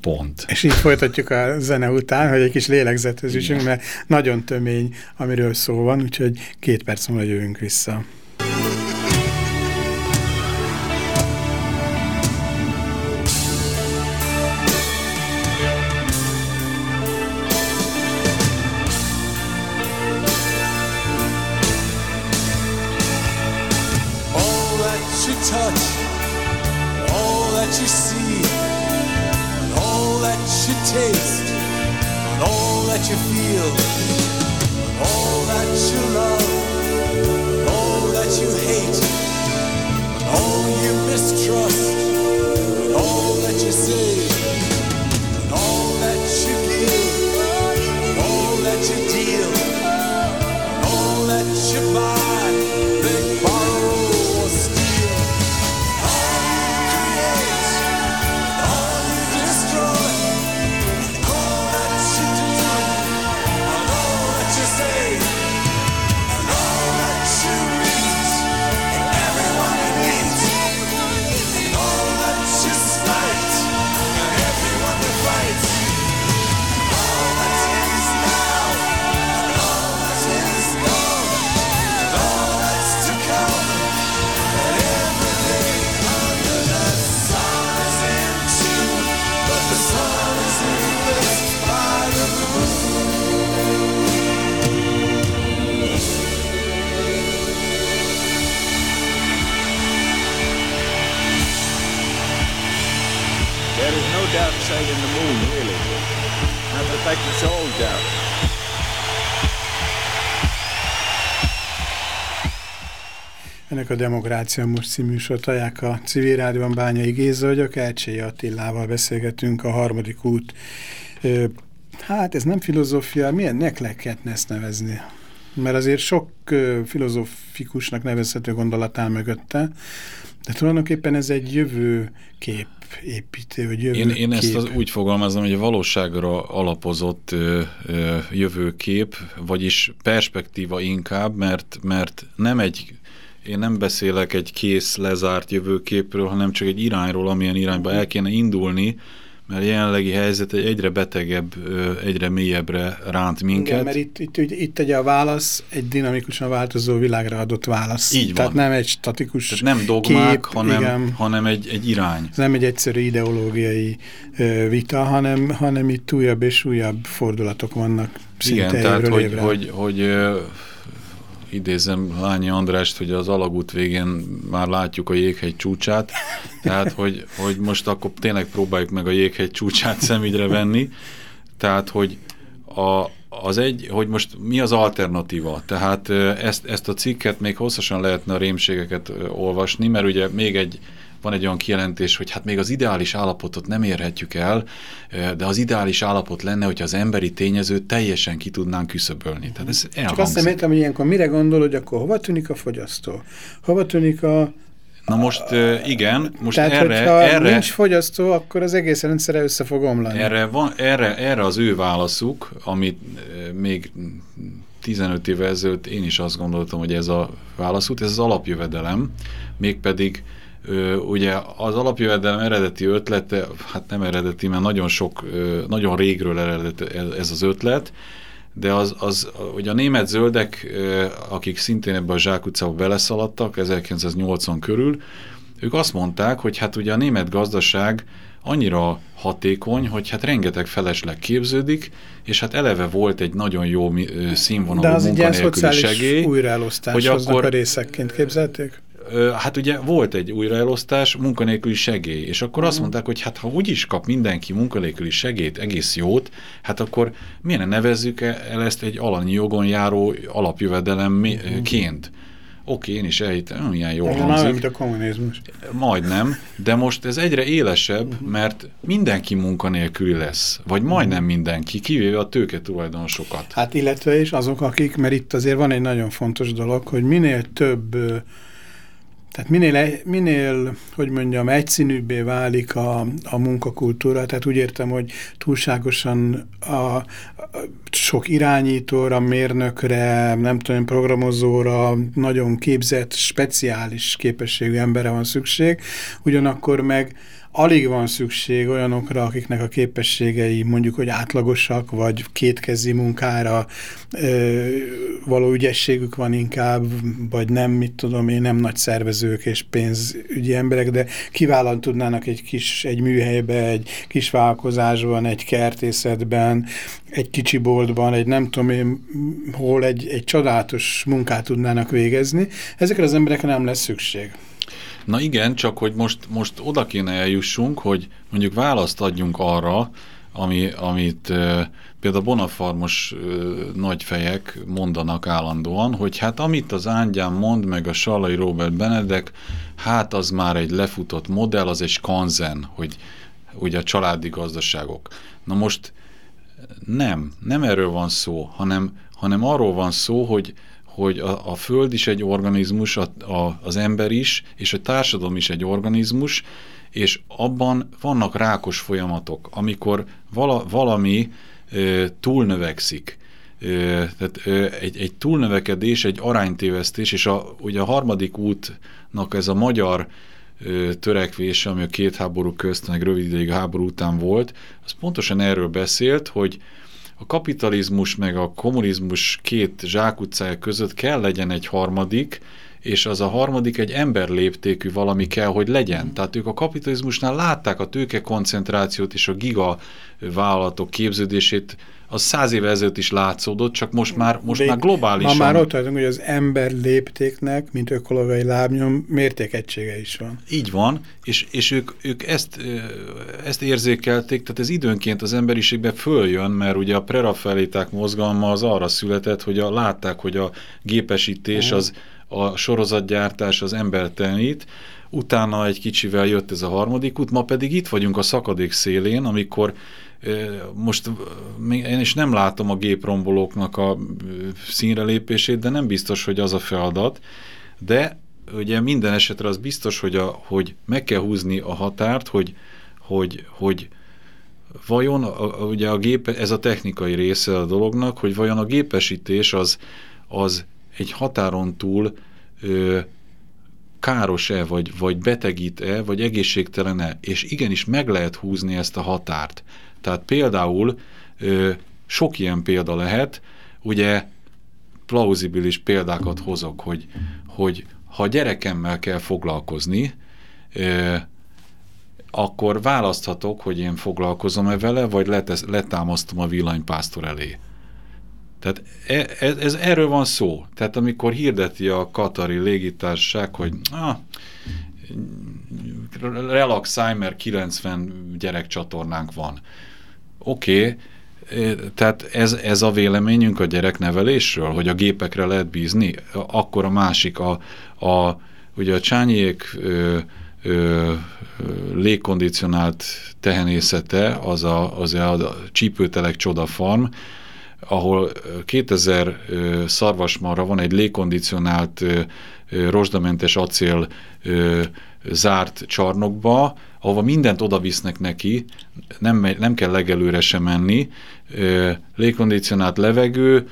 pont. És így folytatjuk a zene után, hogy egy kis lélegzetezésünk, mert nagyon tömény, amiről szó van, úgyhogy két perc múlva jövünk vissza. you see, and all that you taste, and all that you feel, and all that you love, and all that you hate, and all you mistrust. Ennek a Demokrácia Most című sotaják a civil rádióban Bányai Géza vagyok, Elcsei Attilával beszélgetünk a harmadik út. Hát ez nem filozófia, milyennek lehetne ezt nevezni? Mert azért sok filozófikusnak nevezhető gondolat áll mögötte, de tulajdonképpen ez egy jövőkép építő, vagy jövőkép. Én, én ezt az úgy fogalmazom, hogy a valóságra alapozott ö, ö, jövőkép, vagyis perspektíva inkább, mert, mert nem egy én nem beszélek egy kész, lezárt jövőképről, hanem csak egy irányról, amilyen irányba el kéne indulni, mert a jelenlegi helyzet egy egyre betegebb, egyre mélyebbre ránt minket. Igen, mert itt, itt, itt egy a válasz, egy dinamikusan változó világra adott válasz. Így van. Tehát nem egy statikus Tehát nem dogmák, kép, hanem, igen. hanem egy, egy irány. Ez nem egy egyszerű ideológiai ö, vita, hanem, hanem itt újabb és újabb fordulatok vannak Igen, tehát hogy, hogy, hogy, hogy idézem Lányi Andrást, hogy az alagút végén már látjuk a jéghegy csúcsát, tehát hogy, hogy most akkor tényleg próbáljuk meg a jéghegy csúcsát szemügyre venni, tehát hogy a, az egy, hogy most mi az alternatíva. Tehát ezt, ezt a cikket még hosszasan lehetne a rémségeket olvasni, mert ugye még egy van egy olyan kijelentés, hogy hát még az ideális állapotot nem érhetjük el, de az ideális állapot lenne, hogyha az emberi tényezőt teljesen ki tudnánk küszöbölni. Tehát ez Csak azt nem értem, hogy ilyenkor mire gondol, hogy akkor hova tűnik a fogyasztó? Hova tűnik a Na most igen, most Tehát, erre, hogyha erre... nincs fogyasztó, akkor az egész rendszere össze fog omlani. Erre, van, erre, erre az ő válaszuk, amit még 15 évvel ezelőtt én is azt gondoltam, hogy ez a válaszút, ez az alapjövedelem, mégpedig ugye az alapjövedelem eredeti ötlete, hát nem eredeti, mert nagyon sok, nagyon régről eredet ez az ötlet, de az, az, hogy a német zöldek, akik szintén ebbe a zsákutcába beleszaladtak 1980 körül, ők azt mondták, hogy hát ugye a német gazdaság annyira hatékony, hogy hát rengeteg felesleg képződik, és hát eleve volt egy nagyon jó színvonalú De az szociális segély, újraelosztás hogy akkor, a részekként képzelték? Hát ugye volt egy újraelosztás, munkanélküli segély, és akkor azt mondták, hogy hát ha úgyis kap mindenki munkanélküli segélyt, egész jót, hát akkor miért nevezzük el ezt egy alanyi jogon járó alapjövedelemként? Oké, én is elhittem, ilyen jól Ez hangzik. mint a kommunizmus. Majdnem, de most ez egyre élesebb, mert mindenki munkanélküli lesz, vagy majdnem mindenki, kivéve a tőke tulajdonosokat. Hát illetve is azok, akik, mert itt azért van egy nagyon fontos dolog, hogy minél több tehát minél, minél, hogy mondjam, egyszínűbbé válik a, a munkakultúra, tehát úgy értem, hogy túlságosan a, a sok irányítóra, mérnökre, nem tudom, programozóra, nagyon képzett, speciális képességű emberre van szükség, ugyanakkor meg alig van szükség olyanokra, akiknek a képességei mondjuk, hogy átlagosak, vagy kétkezi munkára ö, való ügyességük van inkább, vagy nem, mit tudom én, nem nagy szervezők és pénzügyi emberek, de kiválóan tudnának egy kis, egy műhelybe, egy kis vállalkozásban, egy kertészetben, egy kicsi boltban, egy nem tudom én, hol egy, egy csodálatos munkát tudnának végezni. Ezekre az emberekre nem lesz szükség. Na igen, csak hogy most, most oda kéne eljussunk, hogy mondjuk választ adjunk arra, ami, amit e, például Bonafarmos e, nagyfejek mondanak állandóan, hogy hát amit az Ángyán mond, meg a Salai Robert Benedek, hát az már egy lefutott modell, az egy skanzen, hogy ugye a családi gazdaságok. Na most nem, nem erről van szó, hanem, hanem arról van szó, hogy hogy a, a Föld is egy organizmus, a, a, az ember is, és a társadalom is egy organizmus, és abban vannak rákos folyamatok, amikor vala, valami ö, túlnövekszik. Ö, tehát ö, egy, egy túlnövekedés, egy aránytévesztés, és a, ugye a harmadik útnak ez a magyar ö, törekvés, ami a két háború közt, meg rövid ideig a háború után volt, az pontosan erről beszélt, hogy a kapitalizmus meg a kommunizmus két zsákutcája között kell legyen egy harmadik, és az a harmadik egy emberléptékű valami kell, hogy legyen. Tehát ők a kapitalizmusnál látták a tőke koncentrációt és a giga vállalatok képződését az száz éve ezelőtt is látszódott, csak most már, most már globálisan... Ma már ott tartunk, hogy az ember léptéknek, mint ökológiai lábnyom, mértékegysége is van. Így van, és, és ők, ők ezt, ezt érzékelték, tehát ez időnként az emberiségbe följön, mert ugye a prerafeliták mozgalma az arra született, hogy a, látták, hogy a gépesítés, az, a sorozatgyártás az embertelenít, utána egy kicsivel jött ez a harmadik út, ma pedig itt vagyunk a szakadék szélén, amikor most én is nem látom a géprombolóknak a színre lépését, de nem biztos, hogy az a feladat, de ugye minden esetre az biztos, hogy, a, hogy meg kell húzni a határt, hogy, hogy, hogy vajon a, ugye a gép, ez a technikai része a dolognak, hogy vajon a gépesítés az, az egy határon túl ö, káros-e, vagy, vagy betegít-e, vagy egészségtelen-e, és igenis meg lehet húzni ezt a határt. Tehát például ö, sok ilyen példa lehet, ugye plauzibilis példákat hozok, hogy, hogy ha gyerekemmel kell foglalkozni, ö, akkor választhatok, hogy én foglalkozom-e vele, vagy letesz, letámasztom a villanypásztor elé. Tehát ez, ez, erről van szó. Tehát amikor hirdeti a katari légitársaság, hogy ah, relax mert 90 gyerekcsatornánk van. Oké, okay, Tehát ez, ez a véleményünk a gyereknevelésről, hogy a gépekre lehet bízni? Akkor a másik, a, a, ugye a csányék ö, ö, légkondicionált tehenészete, az a, az a csípőtelek csoda farm, ahol 2000 szarvasmarra van egy légkondicionált rozsdamentes acél zárt csarnokba, ahova mindent oda visznek neki, nem, nem kell legelőre sem menni, légkondicionált levegő,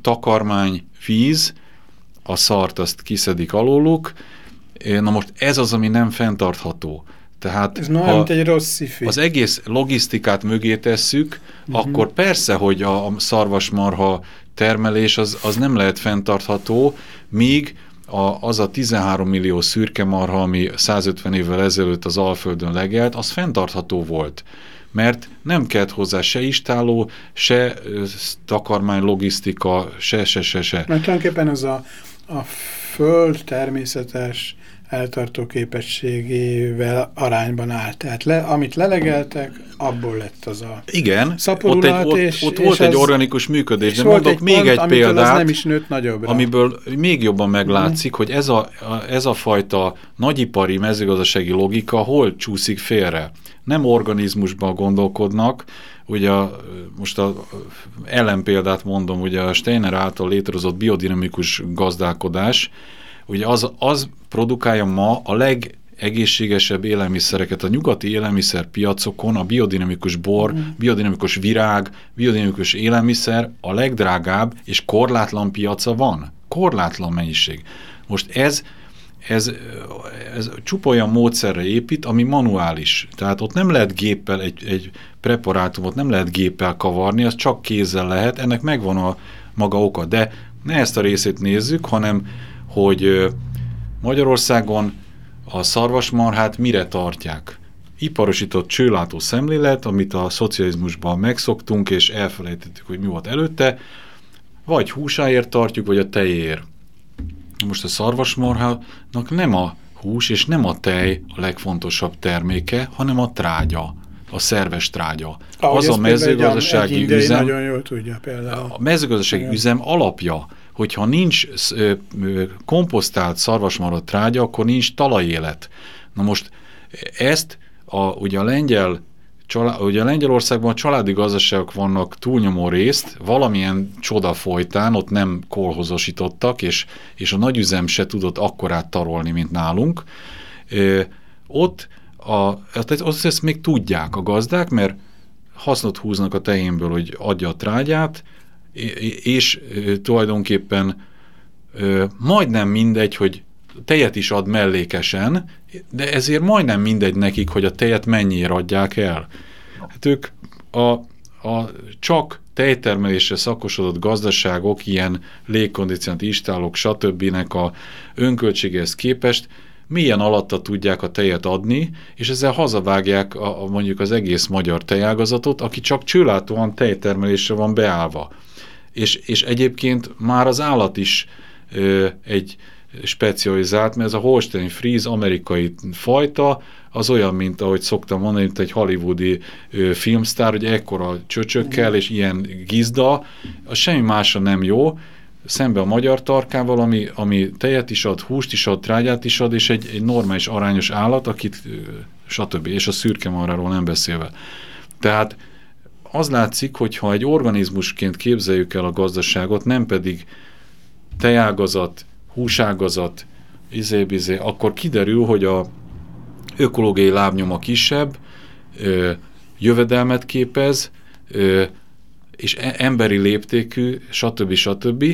takarmány, víz, a szart azt kiszedik alóluk, na most ez az, ami nem fenntartható. Tehát Ez ha mint egy rossz szifi. az egész logisztikát mögé tesszük, uh -huh. akkor persze, hogy a, a szarvasmarha termelés az, az nem lehet fenntartható, míg a, az a 13 millió szürke marha, ami 150 évvel ezelőtt az Alföldön legelt, az fenntartható volt. Mert nem kellett hozzá se istáló, se takarmány, logisztika, se, se, se, se. Mert tulajdonképpen az a, a föld természetes eltartó képességével arányban állt. Tehát le, amit lelegeltek, abból lett az a Igen, ott, egy, ott, és, ott volt és egy az, organikus működés, de mondok egy még pont, egy példát, nem is nőtt nagyobbra. amiből még jobban meglátszik, mm. hogy ez a, ez a fajta nagyipari mezőgazdasági logika hol csúszik félre. Nem organizmusban gondolkodnak, ugye most a ellenpéldát mondom, ugye a Steiner által létrehozott biodinamikus gazdálkodás, ugye az, az produkálja ma a legegészségesebb élelmiszereket. A nyugati élelmiszerpiacokon a biodinamikus bor, mm. biodinamikus virág, biodinamikus élelmiszer a legdrágább és korlátlan piaca van. Korlátlan mennyiség. Most ez ez, ez csupa olyan módszerre épít, ami manuális. Tehát ott nem lehet géppel egy, egy preparátumot, nem lehet géppel kavarni, az csak kézzel lehet, ennek megvan a maga oka. De ne ezt a részét nézzük, hanem hogy Magyarországon a szarvasmarhát mire tartják? Iparosított csőlátó szemlélet, amit a szocializmusban megszoktunk, és elfelejtettük, hogy mi volt előtte, vagy húsáért tartjuk, vagy a tejér. Most a szarvasmarhának nem a hús és nem a tej a legfontosabb terméke, hanem a trágya, a szerves trágya. Ahogy az a mezőgazdasági egy üzem, nagyon jól tudja például. A mezőgazdasági Igen. üzem alapja hogyha nincs komposztált szarvasmarad trágya, akkor nincs talajélet. Na most ezt a, ugye a lengyel Csalá, ugye Lengyelországban a családi gazdaságok vannak túlnyomó részt, valamilyen csoda folytán, ott nem kolhozosítottak, és, és a nagyüzem se tudott akkorát tarolni, mint nálunk. E, ott, a, tehát azt ezt még tudják a gazdák, mert hasznot húznak a tehénből, hogy adja a trágyát, és tulajdonképpen majdnem mindegy, hogy tejet is ad mellékesen, de ezért majdnem mindegy nekik, hogy a tejet mennyire adják el. Hát ők a, a csak tejtermelésre szakosodott gazdaságok, ilyen légkondicionált istálok, stb. a önköltséghez képest milyen alatta tudják a tejet adni, és ezzel hazavágják a, a, mondjuk az egész magyar tejágazatot, aki csak csőlátóan tejtermelésre van beállva és, és egyébként már az állat is ö, egy specializált, mert ez a Holstein Fries amerikai fajta, az olyan, mint ahogy szoktam mondani, mint egy hollywoodi ö, filmsztár, hogy ekkora csöcsökkel és ilyen gizda, az semmi másra nem jó, szembe a magyar tarkával, ami, ami tejet is ad, húst is ad, trágyát is ad, és egy, egy normális, arányos állat, akit stb. És a szürke marráról nem beszélve. Tehát az látszik, hogy ha egy organizmusként képzeljük el a gazdaságot, nem pedig tejágazat, húságazat, izé-bizé, akkor kiderül, hogy a ökológiai lábnyoma kisebb, ö, jövedelmet képez, ö, és e emberi léptékű, stb. stb.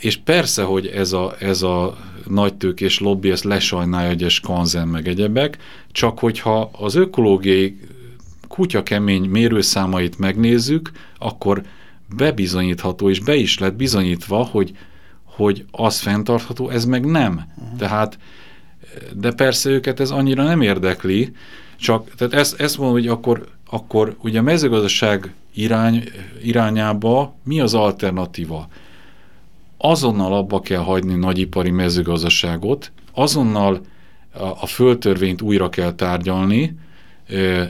És persze, hogy ez a, ez a nagytőkés lobby ezt lesajnálja egyes kanzen meg egyebek, csak hogyha az ökológiai kutya kemény mérőszámait megnézzük, akkor bebizonyítható, és be is lett bizonyítva, hogy, hogy az fenntartható, ez meg nem. Uh-huh. Tehát, de persze őket ez annyira nem érdekli, csak, tehát ezt, ezt mondom, hogy akkor, akkor ugye a mezőgazdaság irány, irányába mi az alternatíva? Azonnal abba kell hagyni nagyipari mezőgazdaságot, azonnal a, a földtörvényt újra kell tárgyalni,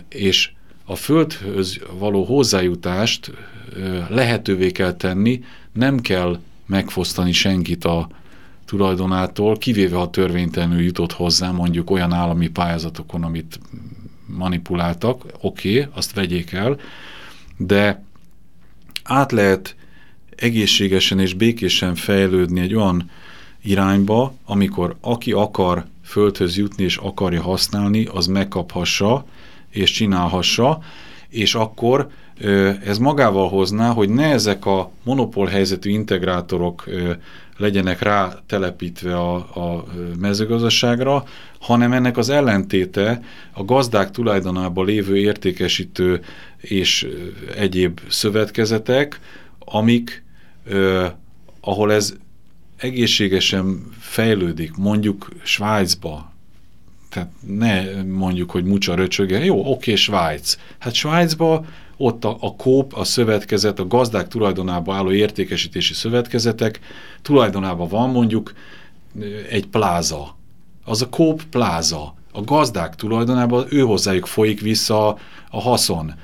és a földhöz való hozzájutást lehetővé kell tenni, nem kell megfosztani senkit a tulajdonától, kivéve ha törvénytelenül jutott hozzá mondjuk olyan állami pályázatokon, amit manipuláltak, oké, okay, azt vegyék el, de át lehet egészségesen és békésen fejlődni egy olyan irányba, amikor aki akar földhöz jutni és akarja használni, az megkaphassa és csinálhassa, és akkor ez magával hozná, hogy ne ezek a monopól helyzetű integrátorok legyenek rá telepítve a, a mezőgazdaságra, hanem ennek az ellentéte a gazdák tulajdonában lévő értékesítő és egyéb szövetkezetek, amik, ahol ez egészségesen fejlődik, mondjuk Svájcba, tehát ne mondjuk, hogy mucsa röcsöge, jó, oké, Svájc. Hát Svájcba ott a, a kóp, a szövetkezet, a gazdák tulajdonában álló értékesítési szövetkezetek tulajdonában van mondjuk egy pláza. Az a kóp pláza. A gazdák tulajdonában ő hozzájuk folyik vissza a haszon.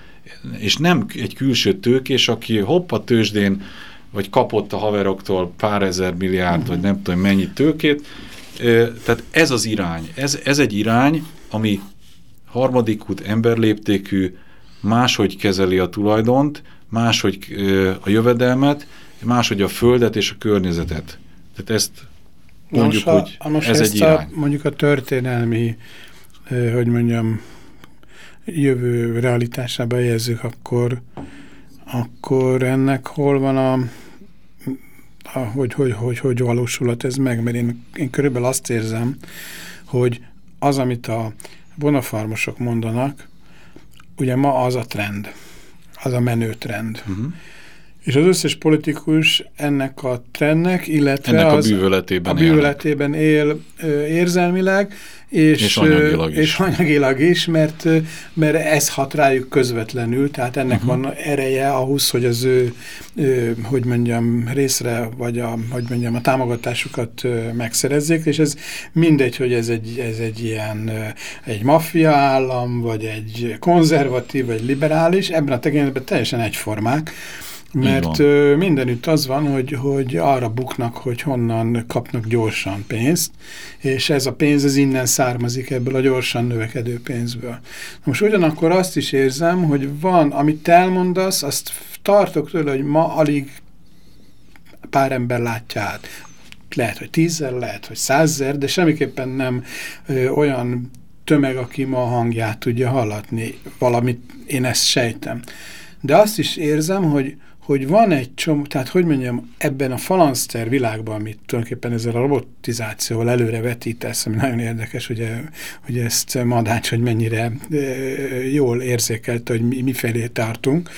És nem egy külső tőkés, aki hopp a tőzsdén, vagy kapott a haveroktól pár ezer milliárd, uh -huh. vagy nem tudom mennyi tőkét. Tehát ez az irány. Ez, ez egy irány, ami harmadik út emberléptékű, máshogy kezeli a tulajdont, máshogy a jövedelmet, máshogy a földet és a környezetet. Tehát ezt mondjuk, most a, hogy most ez egy irány. A, mondjuk a történelmi, hogy mondjam, jövő realitásába jelzők, akkor, akkor ennek hol van a, a hogy, hogy, hogy, hogy valósulhat ez meg, mert én, én körülbelül azt érzem, hogy az, amit a bonafarmosok mondanak, ugye ma az a trend, az a menő trend. Uh mhm. -huh. És az összes politikus ennek a trendnek, illetve ennek az, a bűvöletében, a bűvöletében él ö, érzelmileg, és, és, anyagilag, is. és anyagilag is, mert, mert ez hat rájuk közvetlenül, tehát ennek uh -huh. van ereje ahhoz, hogy az ő, ő, hogy mondjam, részre, vagy a, hogy mondjam, a támogatásukat megszerezzék, és ez mindegy, hogy ez egy, ez egy ilyen egy maffia állam, vagy egy konzervatív, vagy liberális, ebben a tekintetben teljesen egyformák, mert mindenütt az van, hogy, hogy arra buknak, hogy honnan kapnak gyorsan pénzt, és ez a pénz az innen származik ebből a gyorsan növekedő pénzből. Most ugyanakkor azt is érzem, hogy van, amit te elmondasz, azt tartok tőle, hogy ma alig pár ember látja át. Lehet, hogy tízzer, lehet, hogy százzer, de semmiképpen nem ö, olyan tömeg, aki ma a hangját tudja hallatni. Valamit én ezt sejtem. De azt is érzem, hogy hogy van egy csomó, tehát hogy mondjam, ebben a falanszter világban, amit tulajdonképpen ezzel a robotizációval előre vetítesz, ami nagyon érdekes, hogy, hogy ezt Madács, hogy mennyire jól érzékelte, hogy mi, mifelé tartunk,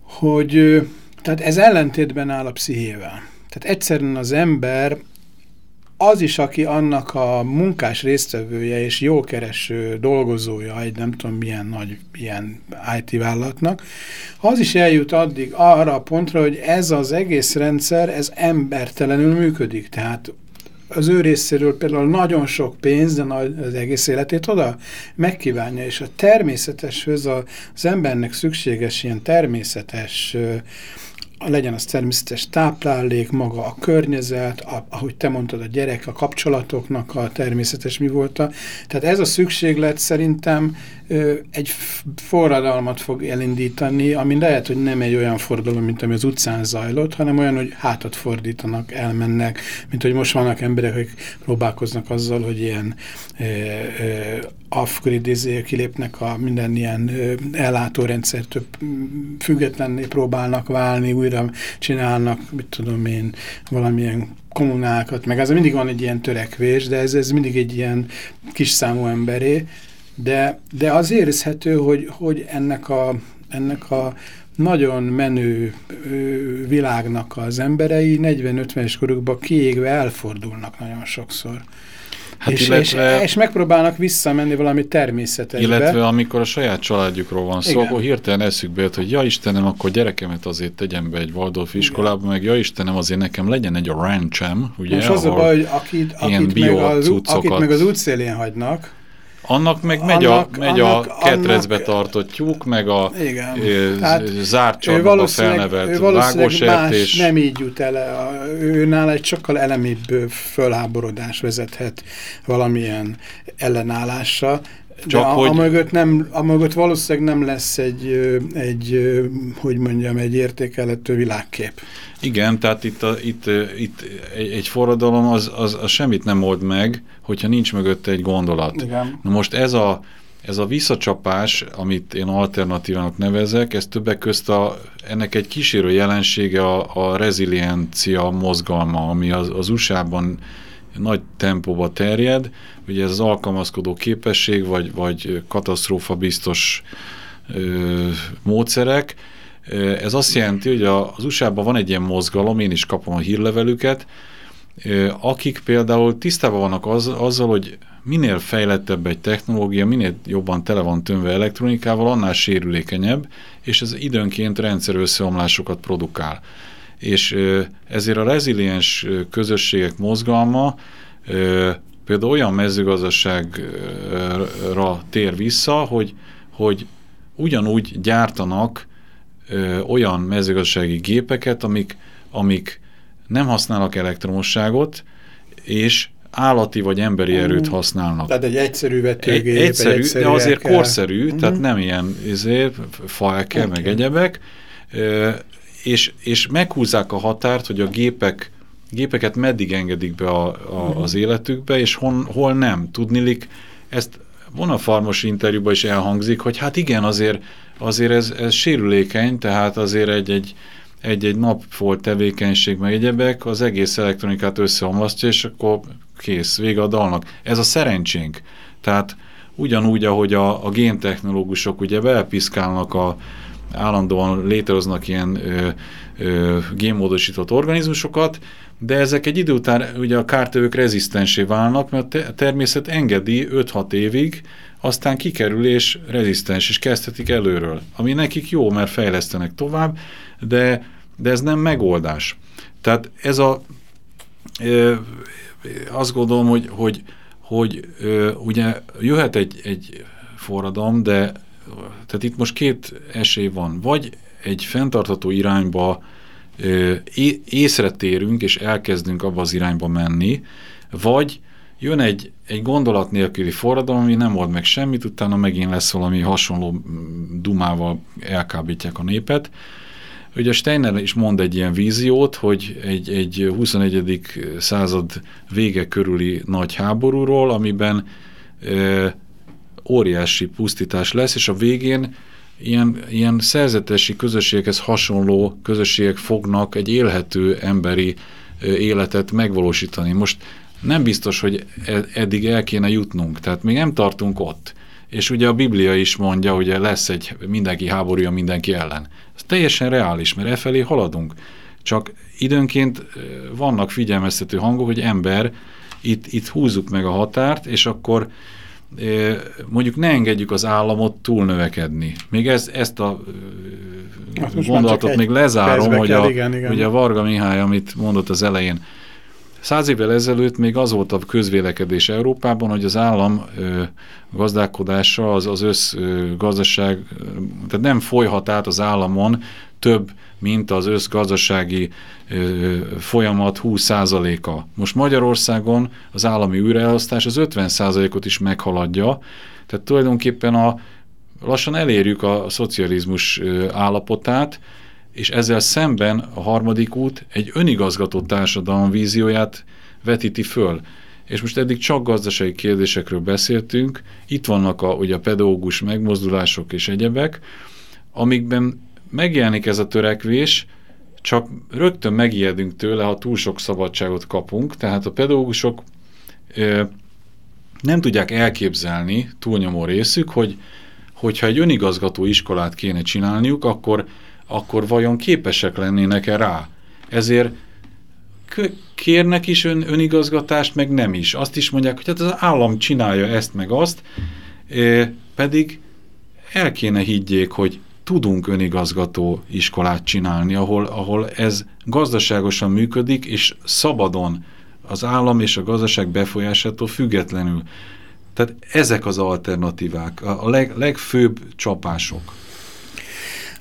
hogy tehát ez ellentétben áll a pszichével. Tehát egyszerűen az ember az is, aki annak a munkás résztvevője és jókereső dolgozója egy nem tudom milyen nagy ilyen IT vállalatnak, az is eljut addig arra a pontra, hogy ez az egész rendszer, ez embertelenül működik. Tehát az ő részéről például nagyon sok pénz, de az egész életét oda megkívánja, és a természeteshöz az embernek szükséges ilyen természetes legyen az természetes táplálék, maga a környezet, a, ahogy te mondtad, a gyerek, a kapcsolatoknak a természetes mi volt. A, tehát ez a szükséglet szerintem egy forradalmat fog elindítani, ami lehet, hogy nem egy olyan forradalom, mint ami az utcán zajlott, hanem olyan, hogy hátat fordítanak, elmennek, mint hogy most vannak emberek, akik próbálkoznak azzal, hogy ilyen off-grid izé, kilépnek a minden ilyen ellátórendszertől függetlenné próbálnak válni, újra csinálnak, mit tudom én, valamilyen kommunákat, meg ez mindig van egy ilyen törekvés, de ez, ez mindig egy ilyen kis számú emberé, de, de az érzhető, hogy, hogy ennek a, ennek a nagyon menő világnak az emberei 40-50-es korukban kiégve elfordulnak nagyon sokszor. Hát és, illetve, és, és megpróbálnak visszamenni valami természetesbe. Illetve amikor a saját családjukról van szó, Igen. akkor hirtelen eszükbe jött, hogy ja Istenem, akkor gyerekemet azért tegyem be egy Waldorf iskolába, meg ja Istenem, azért nekem legyen egy rancham, ugye, Most az a baj, hogy akit, akit, meg az, akit meg az útszélén hagynak, Annak meg megy Annak- a, megy annak- a ketrecbe annak- tartott tyúk, meg a Igen. ö, Tehát zárt csarnokba felnevelt ő valószínűleg más vágósertés. nem így jut el, a- őnál egy sokkal elemibb fölháborodás vezethet valamilyen ellenállásra, de Csak a, hogy- a, mögött nem, a mögött valószínűleg nem lesz egy, egy hogy mondjam, egy értékelhető világkép. Igen, tehát itt, a, itt, itt egy, egy forradalom az, az, az semmit nem old meg, hogyha nincs mögötte egy gondolat. Igen. Na most ez a, ez a visszacsapás, amit én alternatívának nevezek, ez többek közt a, ennek egy kísérő jelensége a, a reziliencia mozgalma, ami az, az USA-ban nagy tempóba terjed, ugye ez az alkalmazkodó képesség, vagy, vagy katasztrófa biztos ö, módszerek. Ez azt jelenti, hogy az USA-ban van egy ilyen mozgalom, én is kapom a hírlevelüket, akik például tisztában vannak az, azzal, hogy minél fejlettebb egy technológia, minél jobban tele van tömve elektronikával, annál sérülékenyebb, és ez időnként rendszerösszeomlásokat produkál. És ezért a reziliens közösségek mozgalma például olyan mezőgazdaságra tér vissza, hogy, hogy ugyanúgy gyártanak ö, olyan mezőgazdasági gépeket, amik, amik nem használnak elektromosságot, és állati vagy emberi erőt használnak. Tehát egy egyszerű Egy, vetőgép, egyszerű, egyszerű de azért erkel. korszerű, Mhm. tehát nem ilyen izé, faelke, Oké. meg egyebek, ö, és, és meghúzzák a határt, hogy a gépek, gépeket meddig engedik be a, a, Mhm. az életükbe, és hon, hol nem. Tudnilik, ezt van a farmos interjúban is elhangzik, hogy hát igen, azért, azért ez, ez sérülékeny, tehát azért egy-egy egy-egy nap volt tevékenység, meg egyebek, az egész elektronikát összeomlasztja, és akkor kész, vége a dalnak. Ez a szerencsénk. Tehát ugyanúgy, ahogy a, a géntechnológusok ugye belpiszkálnak a, állandóan létrehoznak ilyen ö, ö, génmódosított organizmusokat, de ezek egy idő után ugye a kártevők rezisztensé válnak, mert a te- természet engedi 5-6 évig, aztán kikerül és rezisztens, és kezdhetik előről. Ami nekik jó, mert fejlesztenek tovább, de, de ez nem megoldás. Tehát ez a ö, azt gondolom, hogy, hogy, hogy ö, ugye jöhet egy, egy forradalom, de tehát itt most két esély van. Vagy egy fenntartható irányba észre térünk, és elkezdünk abba az irányba menni, vagy jön egy, egy gondolat nélküli forradalom, ami nem old meg semmit, utána megint lesz valami hasonló dumával elkábítják a népet. Ugye Steiner is mond egy ilyen víziót, hogy egy, egy 21. század vége körüli nagy háborúról, amiben ö, óriási pusztítás lesz, és a végén ilyen, ilyen szerzetesi közösségekhez hasonló közösségek fognak egy élhető emberi életet megvalósítani. Most nem biztos, hogy e- eddig el kéne jutnunk, tehát még nem tartunk ott. És ugye a Biblia is mondja, hogy lesz egy mindenki háborúja mindenki ellen. Ez teljesen reális, mert e felé haladunk. Csak időnként vannak figyelmeztető hangok, hogy ember, itt, itt húzzuk meg a határt, és akkor mondjuk ne engedjük az államot túlnövekedni. Még ez, ezt a Hát gondolatot még lezárom, hogy a, igen, igen. ugye a Varga Mihály, amit mondott az elején, Száz évvel ezelőtt még az volt a közvélekedés Európában, hogy az állam ö, gazdálkodása, az, az össz gazdaság, tehát nem folyhat át az államon több, mint az összgazdasági ö, folyamat 20%-a. Most Magyarországon az állami újraelosztás az 50%-ot is meghaladja, tehát tulajdonképpen a, lassan elérjük a szocializmus állapotát, és ezzel szemben a harmadik út egy önigazgató társadalom vízióját vetíti föl. És most eddig csak gazdasági kérdésekről beszéltünk, itt vannak a, ugye a pedagógus megmozdulások és egyebek, amikben megjelenik ez a törekvés, csak rögtön megijedünk tőle, ha túl sok szabadságot kapunk, tehát a pedagógusok ö, nem tudják elképzelni, túlnyomó részük, hogy hogyha egy önigazgató iskolát kéne csinálniuk, akkor akkor vajon képesek lennének-e rá? Ezért kérnek is ön, önigazgatást, meg nem is. Azt is mondják, hogy hát az állam csinálja ezt, meg azt, e, pedig el kéne higgyék, hogy tudunk önigazgató iskolát csinálni, ahol, ahol ez gazdaságosan működik, és szabadon az állam és a gazdaság befolyásától függetlenül. Tehát ezek az alternatívák, a leg, legfőbb csapások.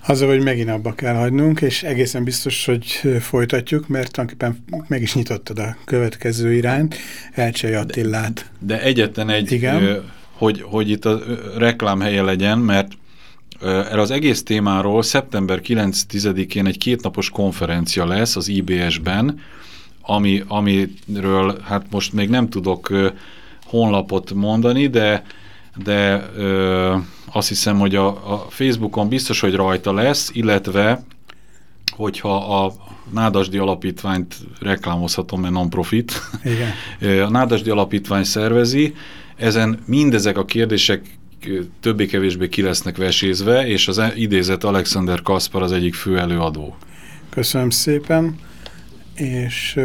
Az, hogy megint abba kell hagynunk, és egészen biztos, hogy folytatjuk, mert tulajdonképpen meg is nyitottad a következő irányt, Elcsei Attillát. De, de egyetlen egy, Igen? hogy, hogy itt a reklám helye legyen, mert erre az egész témáról szeptember 9-10-én egy kétnapos konferencia lesz az IBS-ben, ami, amiről hát most még nem tudok honlapot mondani, de, de azt hiszem, hogy a, a Facebookon biztos, hogy rajta lesz, illetve hogyha a Nádasdi Alapítványt reklámozhatom, mert non-profit. A Nádasdi Alapítvány szervezi, ezen mindezek a kérdések többé-kevésbé ki lesznek vesézve, és az idézett Alexander Kaspar az egyik fő előadó. Köszönöm szépen, és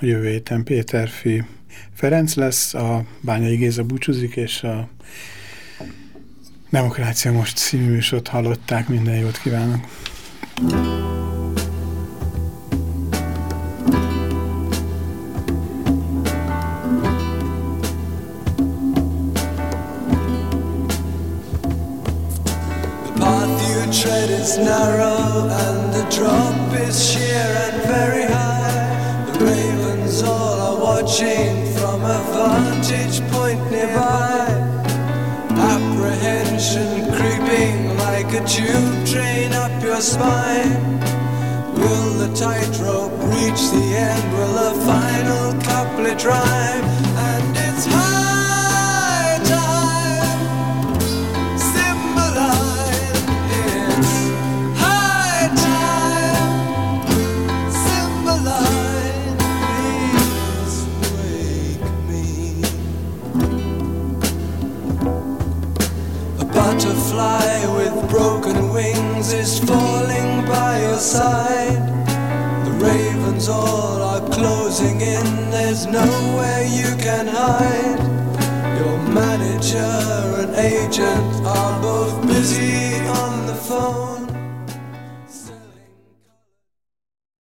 jövő héten Péterfi Ferenc lesz, a Bányai Géza búcsúzik, és a Demokrácia Most című hallották, minden jót kívánok! tread narrow and the drop is sheer and very high. The ravens all are watching from a vantage point a train up your spine. Will the tightrope reach the end? Will the final couplet rhyme? And it's high. Is falling by your side. The ravens all are closing in, there's nowhere you can hide. Your manager and agent are both busy on the phone.